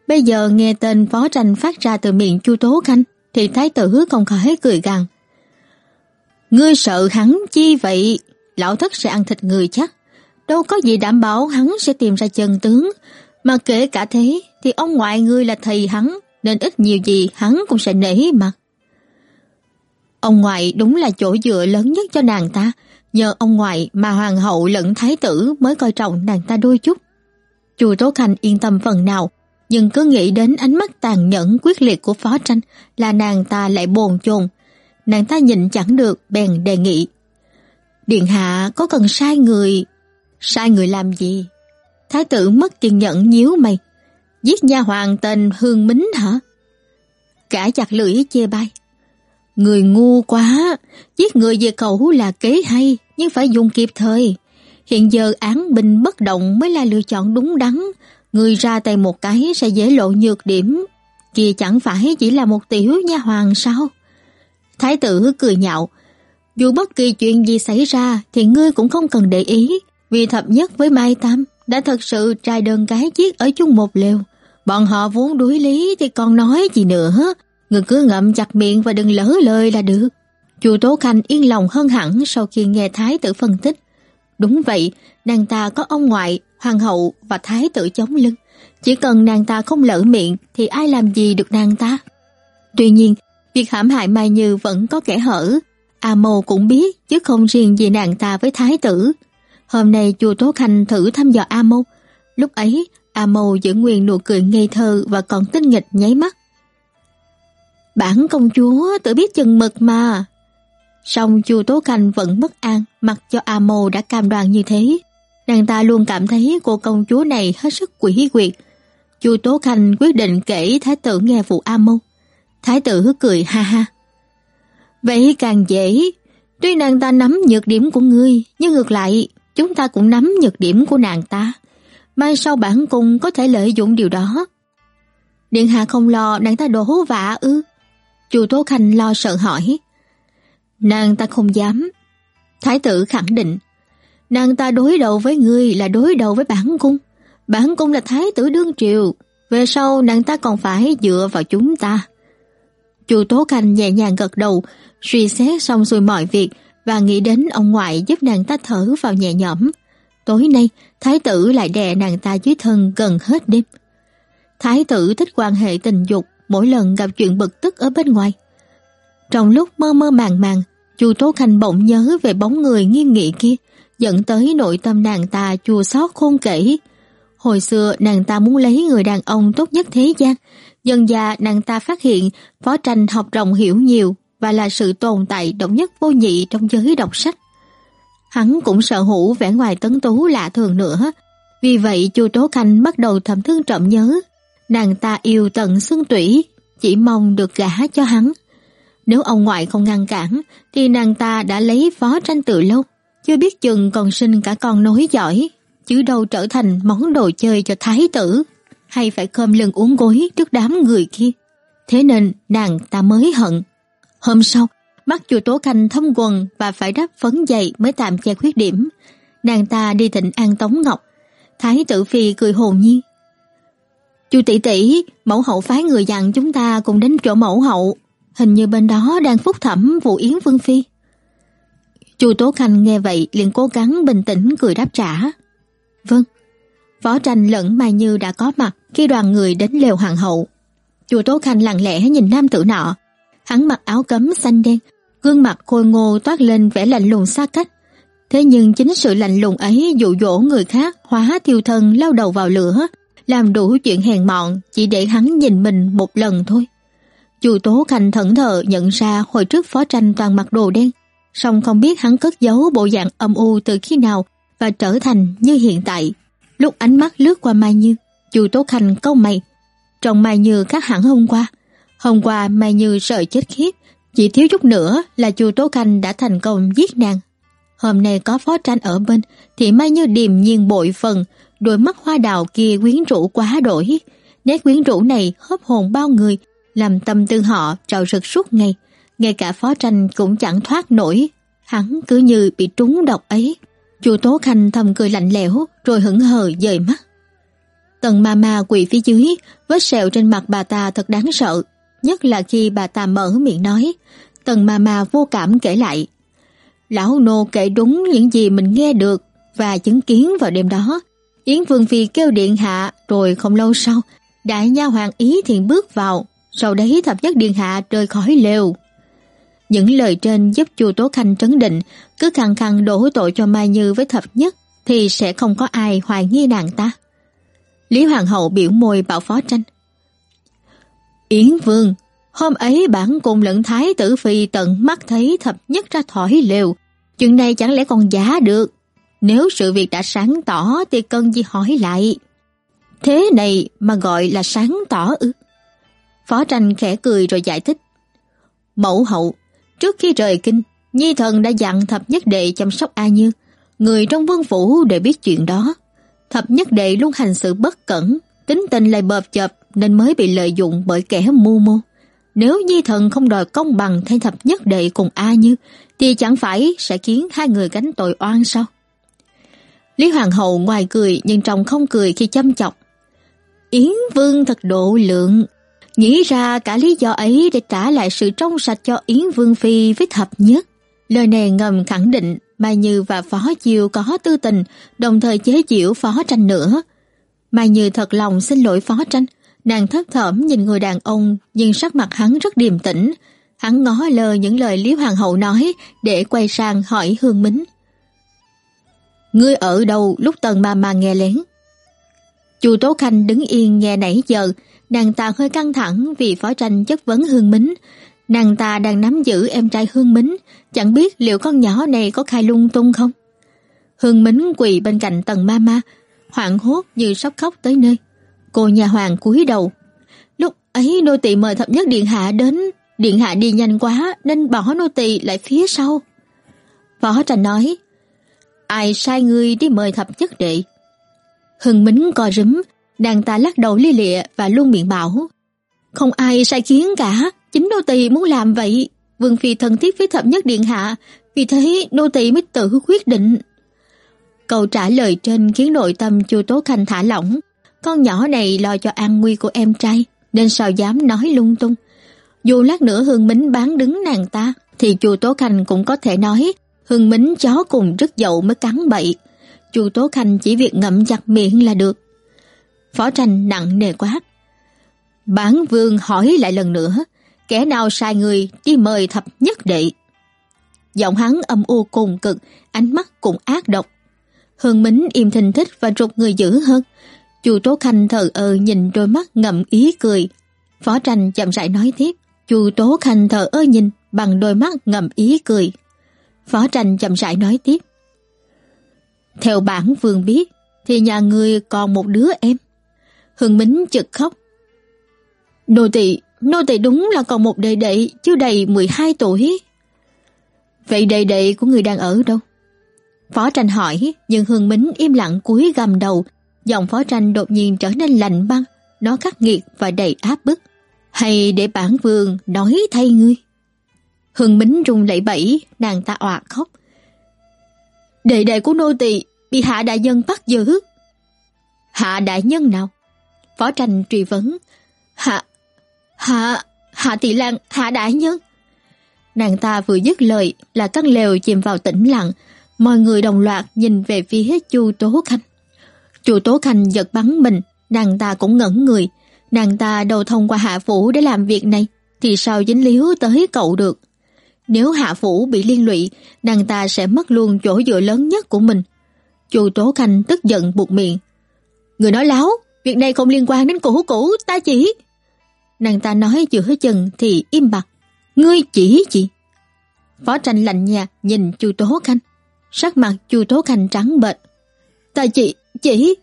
Bây giờ nghe tên phó tranh phát ra từ miệng Chu Tố Khanh thì thái tử không khỏi cười gằn. Ngươi sợ hắn chi vậy? Lão thất sẽ ăn thịt người chắc. Đâu có gì đảm bảo hắn sẽ tìm ra chân tướng. Mà kể cả thế thì ông ngoại ngươi là thầy hắn nên ít nhiều gì hắn cũng sẽ nể mặt. Ông ngoại đúng là chỗ dựa lớn nhất cho nàng ta, nhờ ông ngoại mà hoàng hậu lẫn thái tử mới coi trọng nàng ta đôi chút. Chu Tố Khanh yên tâm phần nào, nhưng cứ nghĩ đến ánh mắt tàn nhẫn quyết liệt của phó tranh là nàng ta lại bồn chồn. Nàng ta nhịn chẳng được bèn đề nghị. Điện hạ có cần sai người... Sai người làm gì? Thái tử mất kiên nhẫn nhíu mày. Giết nha hoàng tên Hương Mính hả? Cả chặt lưỡi chê bai. Người ngu quá, giết người về cầu là kế hay, nhưng phải dùng kịp thời. Hiện giờ án binh bất động mới là lựa chọn đúng đắn, người ra tay một cái sẽ dễ lộ nhược điểm. kia chẳng phải chỉ là một tiểu nha hoàng sao? Thái tử cười nhạo, dù bất kỳ chuyện gì xảy ra thì ngươi cũng không cần để ý, vì thập nhất với Mai Tam đã thật sự trai đơn gái giết ở chung một lều. Bọn họ vốn đuối lý thì còn nói gì nữa, Người cứ ngậm chặt miệng và đừng lỡ lời là được. Chu Tố Khanh yên lòng hơn hẳn sau khi nghe Thái tử phân tích. Đúng vậy, nàng ta có ông ngoại, hoàng hậu và thái tử chống lưng. Chỉ cần nàng ta không lỡ miệng thì ai làm gì được nàng ta. Tuy nhiên, việc hãm hại Mai Như vẫn có kẻ hở. A Mâu cũng biết chứ không riêng gì nàng ta với thái tử. Hôm nay chùa Tố Khanh thử thăm dò A Mâu. Lúc ấy, A Mâu giữ nguyên nụ cười ngây thơ và còn tinh nghịch nháy mắt. Bản công chúa tự biết chừng mực mà. Song Chu Tố Khanh vẫn bất an, mặc cho A Mâu đã cam đoan như thế. Nàng ta luôn cảm thấy cô công chúa này hết sức quỷ quyệt. Chu Tố Khanh quyết định kể thái tử nghe vụ A Mâu. Thái tử cười ha ha. Vậy càng dễ, tuy nàng ta nắm nhược điểm của ngươi, nhưng ngược lại, chúng ta cũng nắm nhược điểm của nàng ta. Mai sau bản cung có thể lợi dụng điều đó. Điện hạ không lo nàng ta đổ vạ ư? Chu Tố Khanh lo sợ hỏi. Nàng ta không dám. Thái tử khẳng định, nàng ta đối đầu với ngươi là đối đầu với bản cung. Bản cung là thái tử đương triều, về sau nàng ta còn phải dựa vào chúng ta. Chu Tố Khanh nhẹ nhàng gật đầu, suy xét xong xuôi mọi việc và nghĩ đến ông ngoại giúp nàng ta thở vào nhẹ nhõm. Tối nay, thái tử lại đè nàng ta dưới thân gần hết đêm. Thái tử thích quan hệ tình dục mỗi lần gặp chuyện bực tức ở bên ngoài. Trong lúc mơ mơ màng màng, Chu Tố Khanh bỗng nhớ về bóng người nghiêm nghị kia, dẫn tới nội tâm nàng ta chua xót khôn kể. Hồi xưa nàng ta muốn lấy người đàn ông tốt nhất thế gian, dần già nàng ta phát hiện phó tranh học rộng hiểu nhiều và là sự tồn tại độc nhất vô nhị trong giới đọc sách. Hắn cũng sở hữu vẻ ngoài tấn tú lạ thường nữa, vì vậy Chu Tố Khanh bắt đầu thầm thương trộm nhớ, nàng ta yêu tận xương tủy, chỉ mong được gả cho hắn. Nếu ông ngoại không ngăn cản, thì nàng ta đã lấy phó tranh từ lâu, chưa biết chừng còn sinh cả con nối giỏi, chứ đâu trở thành món đồ chơi cho thái tử, hay phải khom lưng uống gối trước đám người kia. Thế nên nàng ta mới hận. Hôm sau, mắt chùa Tố Khanh thâm quần và phải đắp phấn dày mới tạm che khuyết điểm. Nàng ta đi thịnh an Tống Ngọc. Thái tử Phi cười hồn nhiên. Chu tỷ tỷ, mẫu hậu phái người dặn chúng ta cùng đến chỗ mẫu hậu. Hình như bên đó đang phúc thẩm vụ Yến Vương Phi. Chu Tố Khanh nghe vậy liền cố gắng bình tĩnh cười đáp trả. Vâng. Phó tranh lẫn Mai Như đã có mặt khi đoàn người đến lều hoàng hậu. Chu Tố Khanh lặng lẽ nhìn nam tử nọ. Hắn mặc áo cấm xanh đen, gương mặt khôi ngô toát lên vẻ lạnh lùng xa cách. Thế nhưng chính sự lạnh lùng ấy dụ dỗ người khác hóa thiêu thân lao đầu vào lửa, làm đủ chuyện hèn mọn chỉ để hắn nhìn mình một lần thôi. Chu Tố Khanh thẫn thờ nhận ra hồi trước phó tranh toàn mặc đồ đen, song không biết hắn cất giấu bộ dạng âm u từ khi nào và trở thành như hiện tại. Lúc ánh mắt lướt qua Mai Như, Chu Tố Khanh câu mày. Trong Mai Như khác hẳn hôm qua. Hôm qua Mai Như sợ chết khiếp, chỉ thiếu chút nữa là Chu Tố Khanh đã thành công giết nàng. Hôm nay có phó tranh ở bên thì Mai Như điềm nhiên bội phần, đôi mắt hoa đào kia quyến rũ quá đổi. Nét quyến rũ này hấp hồn bao người, làm tâm tư họ trào rực suốt ngày. Ngay cả phó tranh cũng chẳng thoát nổi, hắn cứ như bị trúng độc ấy. Chu Tố Khanh thầm cười lạnh lẽo rồi hững hờ dời mắt. Tần ma ma quỳ phía dưới, vết sẹo trên mặt bà ta thật đáng sợ, nhất là khi bà ta mở miệng nói. Tần ma ma vô cảm kể lại. Lão nô kể đúng những gì mình nghe được và chứng kiến vào đêm đó. Yến Vương Phi kêu điện hạ rồi không lâu sau, đại nha hoàng ý thiện bước vào, sau đấy thập nhất điện hạ rời khỏi lều. Những lời trên giúp chu Tố Khanh trấn định, cứ khăng khăng đổ tội cho Mai Như với thập nhất thì sẽ không có ai hoài nghi nàng ta. Lý Hoàng hậu biểu môi bảo phó tranh. Yến Vương, hôm ấy bản cùng lẫn thái tử phi tận mắt thấy thập nhất ra thỏi lều, chuyện này chẳng lẽ còn giả được. Nếu sự việc đã sáng tỏ thì cần gì hỏi lại. Thế này mà gọi là sáng tỏ ư? Phó tranh khẽ cười rồi giải thích. Mẫu hậu, trước khi rời kinh, Nhi thần đã dặn thập nhất đệ chăm sóc A Như. Người trong vương phủ đều biết chuyện đó. Thập nhất đệ luôn hành sự bất cẩn, tính tình lại bợp chợp nên mới bị lợi dụng bởi kẻ mưu mô. Nếu Nhi thần không đòi công bằng thay thập nhất đệ cùng A Như, thì chẳng phải sẽ khiến hai người gánh tội oan sao? Lý Hoàng hậu ngoài cười nhưng trong không cười khi châm chọc. Yến Vương thật độ lượng, nghĩ ra cả lý do ấy để trả lại sự trong sạch cho Yến Vương Phi với thập nhất. Lời này ngầm khẳng định Mai Như và Phó Chiêu có tư tình, đồng thời chế giễu Phó Tranh nữa. Mai Như thật lòng xin lỗi Phó Tranh, nàng thất thởm nhìn người đàn ông nhưng sắc mặt hắn rất điềm tĩnh. Hắn ngó lơ những lời lý Hoàng hậu nói để quay sang hỏi Hương Mính. Ngươi ở đâu lúc tần ma ma nghe lén? Chu Tố Khanh đứng yên nghe nãy giờ, nàng ta hơi căng thẳng vì phó tranh chất vấn Hương Mính. Nàng ta đang nắm giữ em trai Hương Mính, chẳng biết liệu con nhỏ này có khai lung tung không? Hương Mính quỳ bên cạnh tần ma ma, hoảng hốt như sắp khóc tới nơi. Cô nhà hoàng cúi đầu. Lúc ấy nô tỳ mời thập nhất điện hạ đến, điện hạ đi nhanh quá nên bỏ nô tỳ lại phía sau. Phó tranh nói, ai sai ngươi đi mời thập nhất đệ? Hưng Mính co rúm, nàng ta lắc đầu lia lịa và luôn miệng bảo. Không ai sai khiến cả, chính nô tỳ muốn làm vậy. Vương Phi thân thiết với thập nhất điện hạ, vì thế nô tỳ mới tự quyết định. Câu trả lời trên khiến nội tâm chu Tố Khanh thả lỏng. Con nhỏ này lo cho an nguy của em trai, nên sao dám nói lung tung. Dù lát nữa Hương Mính bán đứng nàng ta, thì chu Tố Khanh cũng có thể nói Hưng Mính chó cùng rất dậu mới cắn bậy. Chu Tố Khanh chỉ việc ngậm chặt miệng là được. Phó tranh nặng nề quát. Bán vương hỏi lại lần nữa, kẻ nào sai người đi mời thập nhất đệ. Giọng hắn âm u cùng cực, ánh mắt cũng ác độc. Hương Mính im thình thích và rụt người dữ hơn. Chu Tố Khanh thờ ơ nhìn đôi mắt ngậm ý cười. Phó tranh chậm rãi nói tiếp. Chu Tố Khanh thờ ơ nhìn bằng đôi mắt ngậm ý cười. Phó tranh chậm rãi nói tiếp. Theo bản vương biết, thì nhà người còn một đứa em. Hương Mính chực khóc. Nô tỳ, nô tỳ đúng là còn một đệ đệ chưa đầy 12 tuổi. Vậy đệ đệ của người đang ở đâu? Phó tranh hỏi, nhưng Hương Mính im lặng cúi gầm đầu, giọng phó tranh đột nhiên trở nên lạnh băng, nó khắc nghiệt và đầy áp bức. Hay để bản vương nói thay ngươi? Hương Mính rung lẩy bẩy, nàng ta òa khóc. Đệ đệ của nô tỳ bị hạ đại nhân bắt giữ. Hạ đại nhân nào? Phó tranh truy vấn. Hạ, hạ, hạ tỷ lan, hạ đại nhân. Nàng ta vừa dứt lời là căn lều chìm vào tĩnh lặng, mọi người đồng loạt nhìn về phía Chu Tố Khanh. Chu Tố Khanh giật bắn mình, nàng ta cũng ngẩn người, nàng ta đầu thông qua hạ phủ để làm việc này, thì sao dính líu tới cậu được. Nếu hạ phủ bị liên lụy, nàng ta sẽ mất luôn chỗ dựa lớn nhất của mình. Chu Tố Khanh tức giận buộc miệng. Người nói láo, việc này không liên quan đến cũ cũ, ta chỉ... Nàng ta nói giữa chừng thì im bặt. Ngươi chỉ gì? Phó tranh lạnh nhạt nhìn Chu Tố Khanh. Sắc mặt Chu Tố Khanh trắng bệch. Ta chỉ, chỉ...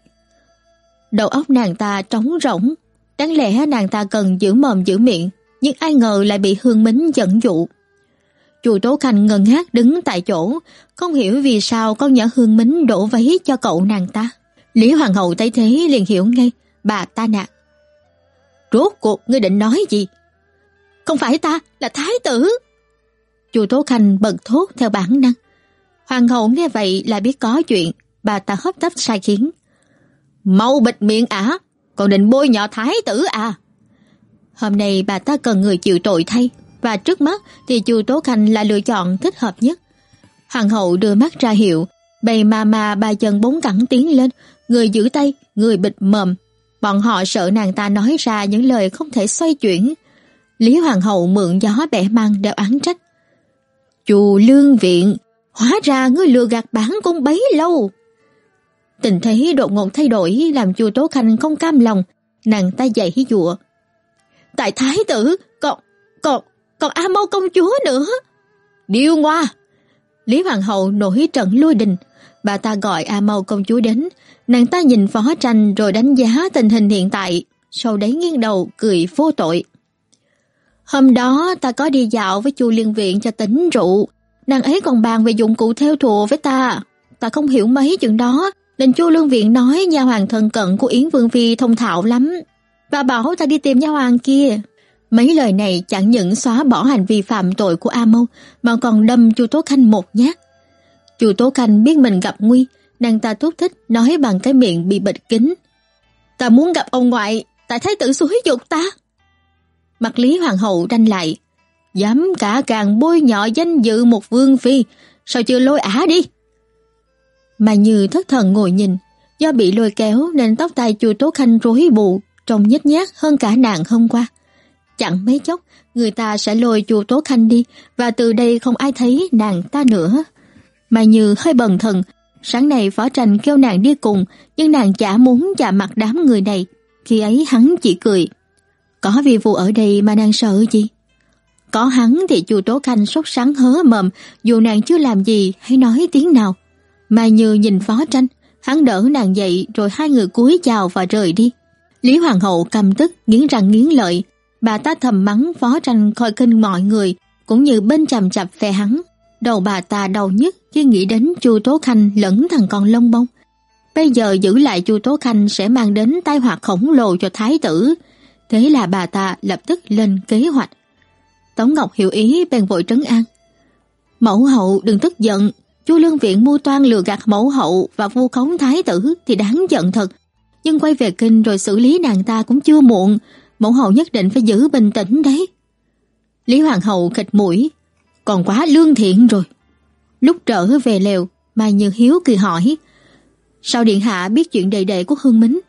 Đầu óc nàng ta trống rỗng. Đáng lẽ nàng ta cần giữ mồm giữ miệng, nhưng ai ngờ lại bị Hương Mính dẫn dụ. Chu Tố Khanh ngần ngác đứng tại chỗ, không hiểu vì sao con nhỏ Hương Mính đổ váy cho cậu nàng ta. Lý Hoàng hậu thấy thế liền hiểu ngay, bà ta nạt. Rốt cuộc ngươi định nói gì? Không phải ta, là thái tử. Chu Tố Khanh bật thốt theo bản năng. Hoàng hậu nghe vậy là biết có chuyện, bà ta hấp tấp sai khiến. Mau bịt miệng ả, còn định bôi nhọ thái tử à? Hôm nay bà ta cần người chịu tội thay, và trước mắt thì Chu Tố Khanh là lựa chọn thích hợp nhất. Hoàng hậu đưa mắt ra hiệu, bầy ma ma ba chân bốn cẳng tiến lên, người giữ tay, người bịt mồm. Bọn họ sợ nàng ta nói ra những lời không thể xoay chuyển. Lý Hoàng hậu mượn gió bẻ măng đeo án trách. Chù lương viện, hóa ra ngươi lừa gạt bản cung bấy lâu. Tình thế đột ngột thay đổi làm chu Tố Khanh không cam lòng, nàng ta dậy dụa. Tại thái tử, còn, A Mâu công chúa nữa. Điêu ngoa! Lý Hoàng hậu nổi trận lui đình, bà ta gọi A Mâu công chúa đến, nàng ta nhìn phó tranh rồi đánh giá tình hình hiện tại, sau đấy nghiêng đầu cười vô tội. Hôm đó ta có đi dạo với chu liên viện cho tính rượu, nàng ấy còn bàn về dụng cụ theo thùa với ta. Ta không hiểu mấy chuyện đó, nên chu lương viện nói nha hoàng thân cận của Yến Vương Phi thông thạo lắm, và bảo ta đi tìm nha hoàng kia. Mấy lời này chẳng những xóa bỏ hành vi phạm tội của A Mâu mà còn đâm Chu Tố Khanh một nhát. Chu Tố Khanh biết mình gặp nguy, nàng ta thúc thích nói bằng cái miệng bị bịt kín. Ta muốn gặp ông ngoại, tại thái tử xúi dục ta. Mặt Lý Hoàng hậu đanh lại, dám cả càng bôi nhọ danh dự một vương phi, sao chưa lôi ả đi? Mà Như thất thần ngồi nhìn, do bị lôi kéo nên tóc tai Chu Tố Khanh rối bù, trông nhếch nhác hơn cả nàng hôm qua. Chẳng mấy chốc, người ta sẽ lôi Chu Tố Khanh đi và từ đây không ai thấy nàng ta nữa. Mà Như hơi bần thần, sáng nay Phó Tranh kêu nàng đi cùng, nhưng nàng chả muốn chạm mặt đám người này. Khi ấy hắn chỉ cười. Có vì vụ ở đây mà nàng sợ gì? Có hắn thì Chu Tố Khanh sốt sáng hớ mầm, dù nàng chưa làm gì hay nói tiếng nào. Mà Như nhìn Phó Tranh, hắn đỡ nàng dậy rồi hai người cúi chào và rời đi. Lý Hoàng hậu cầm tức, nghiến răng nghiến lợi. Bà ta thầm mắng Phó Tranh khỏi kinh mọi người, cũng như bên chằm chặp phe hắn. Đầu bà ta đau nhất khi nghĩ đến Chu Tố Khanh lẫn thằng con lông bông. Bây giờ giữ lại Chu Tố Khanh sẽ mang đến tai họa khổng lồ cho thái tử. Thế là bà ta lập tức lên kế hoạch. Tống Ngọc hiểu ý bèn vội trấn an. Mẫu hậu đừng tức giận, Chu Lương Viện mua toan lừa gạt mẫu hậu và vu khống thái tử thì đáng giận thật. Nhưng quay về kinh rồi xử lý nàng ta cũng chưa muộn, mẫu hậu nhất định phải giữ bình tĩnh đấy. Lý Hoàng hậu khịch mũi, còn quá lương thiện rồi. Lúc trở về lều, Mai Như Hiếu cười hỏi, sao điện hạ biết chuyện đệ đệ của Hương Mính?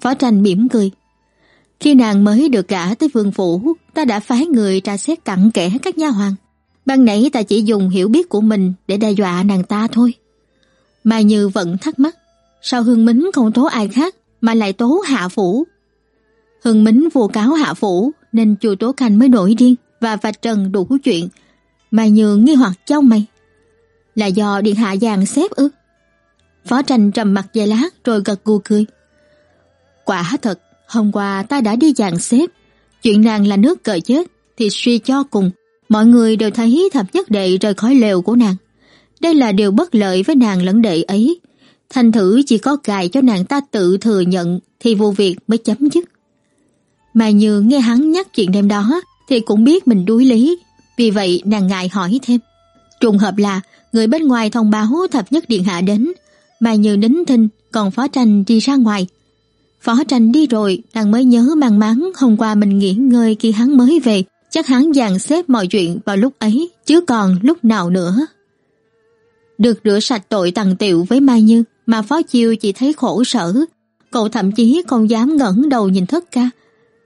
Phó tranh mỉm cười, khi nàng mới được gả tới vương phủ, ta đã phái người tra xét cặn kẽ các nha hoàng. Ban nãy ta chỉ dùng hiểu biết của mình để đe dọa nàng ta thôi. Mai Như vẫn thắc mắc, sao Hương Mính không tố ai khác mà lại tố Hạ Phủ? Hưng Mính vu cáo Hạ Phủ nên chùa Tố Khanh mới nổi điên và vạch trần đủ chuyện. Mai Như nghi hoặc châu mày. Là do Điện Hạ dàn xếp ư? Phó tranh trầm mặt vài lát rồi gật gù cười. Quả thật, hôm qua ta đã đi dàn xếp. Chuyện nàng là nước cờ chết thì suy cho cùng Mọi người đều thấy thập nhất đệ rời khỏi lều của nàng. Đây là điều bất lợi với nàng lẫn đệ ấy. Thành thử chỉ có cài cho nàng ta tự thừa nhận thì vụ việc mới chấm dứt. Mà như nghe hắn nhắc chuyện đêm đó thì cũng biết mình đuối lý. Vì vậy nàng ngại hỏi thêm. Trùng hợp là người bên ngoài thông báo thập nhất điện hạ đến. Mà như nín thinh còn phó tranh đi ra ngoài. Phó tranh đi rồi nàng mới nhớ mang máng hôm qua mình nghỉ ngơi khi hắn mới về chắc hắn dàn xếp mọi chuyện vào lúc ấy, chứ còn lúc nào nữa. Được rửa sạch tội tằng tiệu với Mai Như, mà Phó Chiêu chỉ thấy khổ sở. Cậu thậm chí không dám ngẩng đầu nhìn thất ca.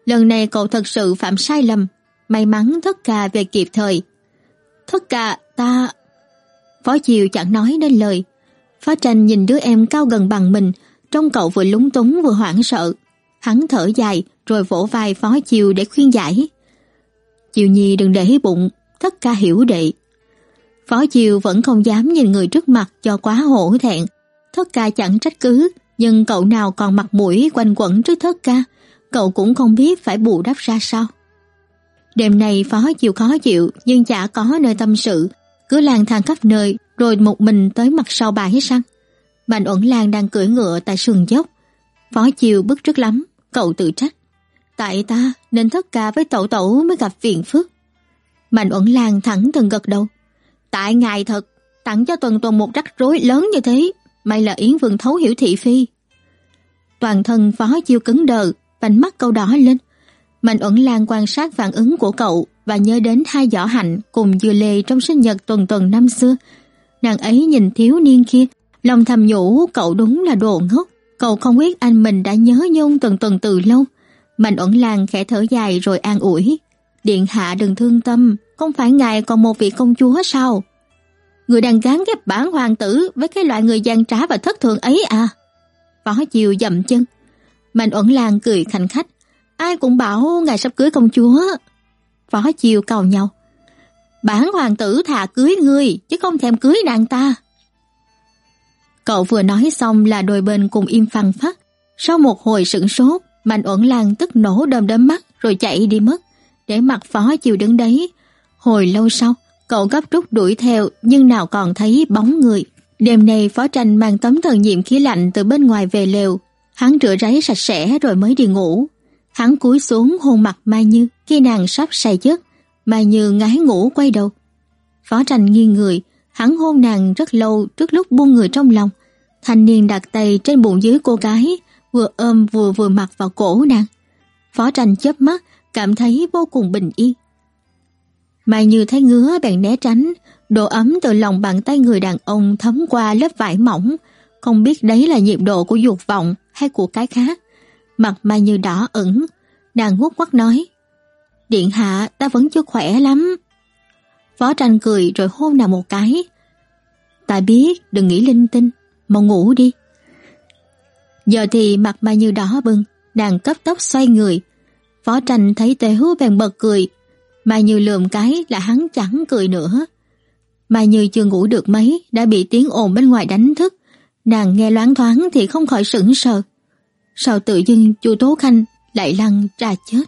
Lần này cậu thật sự phạm sai lầm, may mắn thất ca về kịp thời. Thất ca, ta... Phó chiều chẳng nói nên lời. Phó Tranh nhìn đứa em cao gần bằng mình, trong cậu vừa lúng túng vừa hoảng sợ. Hắn thở dài rồi vỗ vai Phó chiều để khuyên giải. Chiều Nhi đừng để bụng, thất ca hiểu đệ. Phó Chiều vẫn không dám nhìn người trước mặt cho quá hổ thẹn. Thất ca chẳng trách cứ, nhưng cậu nào còn mặt mũi quanh quẩn trước thất ca, cậu cũng không biết phải bù đắp ra sao. Đêm này Phó chịu khó chịu nhưng chả có nơi tâm sự, cứ lang thang khắp nơi rồi một mình tới mặt sau bà hết săn. Mạnh Uẩn Lan đang cưỡi ngựa tại sườn dốc. Phó Chiều bức rất lắm, cậu tự trách. Tại ta nên thất ca với tẩu tẩu mới gặp phiền phức. Mạnh Uẩn Lan thẳng thừng gật đầu. Tại ngài thật, tặng cho Tuần Tuần một rắc rối lớn như thế, may là Yến Vương thấu hiểu thị phi. Toàn thân phó chiêu cứng đờ, vành mắt câu đỏ lên. Mạnh ẩn Lan quan sát phản ứng của cậu và nhớ đến hai giỏ hạnh cùng dừa lê trong sinh nhật Tuần Tuần năm xưa. Nàng ấy nhìn thiếu niên kia, lòng thầm nhủ cậu đúng là đồ ngốc. Cậu không biết anh mình đã nhớ nhung Tuần Tuần từ lâu. Mạnh ẩn Lan khẽ thở dài rồi an ủi. Điện hạ đừng thương tâm, không phải ngài còn một vị công chúa sao? Người đang gán ghép bản hoàng tử với cái loại người gian trá và thất thường ấy à? Phó Chiều dậm chân. Mạnh Uẩn Lan cười khanh khách. Ai cũng bảo ngài sắp cưới công chúa. Phó Chiều cầu nhau. Bản hoàng tử thà cưới ngươi chứ không thèm cưới nàng ta. Cậu vừa nói xong là đôi bên cùng im phăng phát. Sau một hồi sửng sốt, Mạnh Uẩn Lan tức nổ đơm đớm mắt rồi chạy đi mất, để mặt phó chiều đứng đấy. Hồi lâu sau, cậu gấp rút đuổi theo nhưng nào còn thấy bóng người. Đêm nay phó tranh mang tấm thần nhiệm khí lạnh từ bên ngoài về lều. Hắn rửa ráy sạch sẽ rồi mới đi ngủ. Hắn cúi xuống hôn mặt Mai Như khi nàng sắp say giấc. Mai Như ngái ngủ quay đầu. Phó tranh nghiêng người, hắn hôn nàng rất lâu trước lúc buông người trong lòng. Thanh niên đặt tay trên bụng dưới cô gái, vừa ôm vừa vừa mặt vào cổ nàng. Phó tranh chớp mắt, cảm thấy vô cùng bình yên. Mai Như thấy ngứa bèn né tránh, Độ ấm từ lòng bàn tay người đàn ông thấm qua lớp vải mỏng, không biết đấy là nhiệt độ của dục vọng hay của cái khác. Mặt Mai Như đỏ ửng, nàng ngút quắc nói: "Điện hạ, ta vẫn chưa khỏe lắm." Phó Tranh cười rồi hôn nàng một cái. "Ta biết, đừng nghĩ linh tinh, mau ngủ đi." Giờ thì mặt Mai Như đỏ bừng, nàng cấp tốc xoay người. Phó Tranh thấy Tề Hưu bèn bật cười, Mai Như lườm cái là hắn chẳng cười nữa. Mai Như chưa ngủ được mấy đã bị tiếng ồn bên ngoài đánh thức. Nàng nghe loáng thoáng thì không khỏi sững sờ. Sao tự dưng chu Tố Khanh lại lăn ra chết.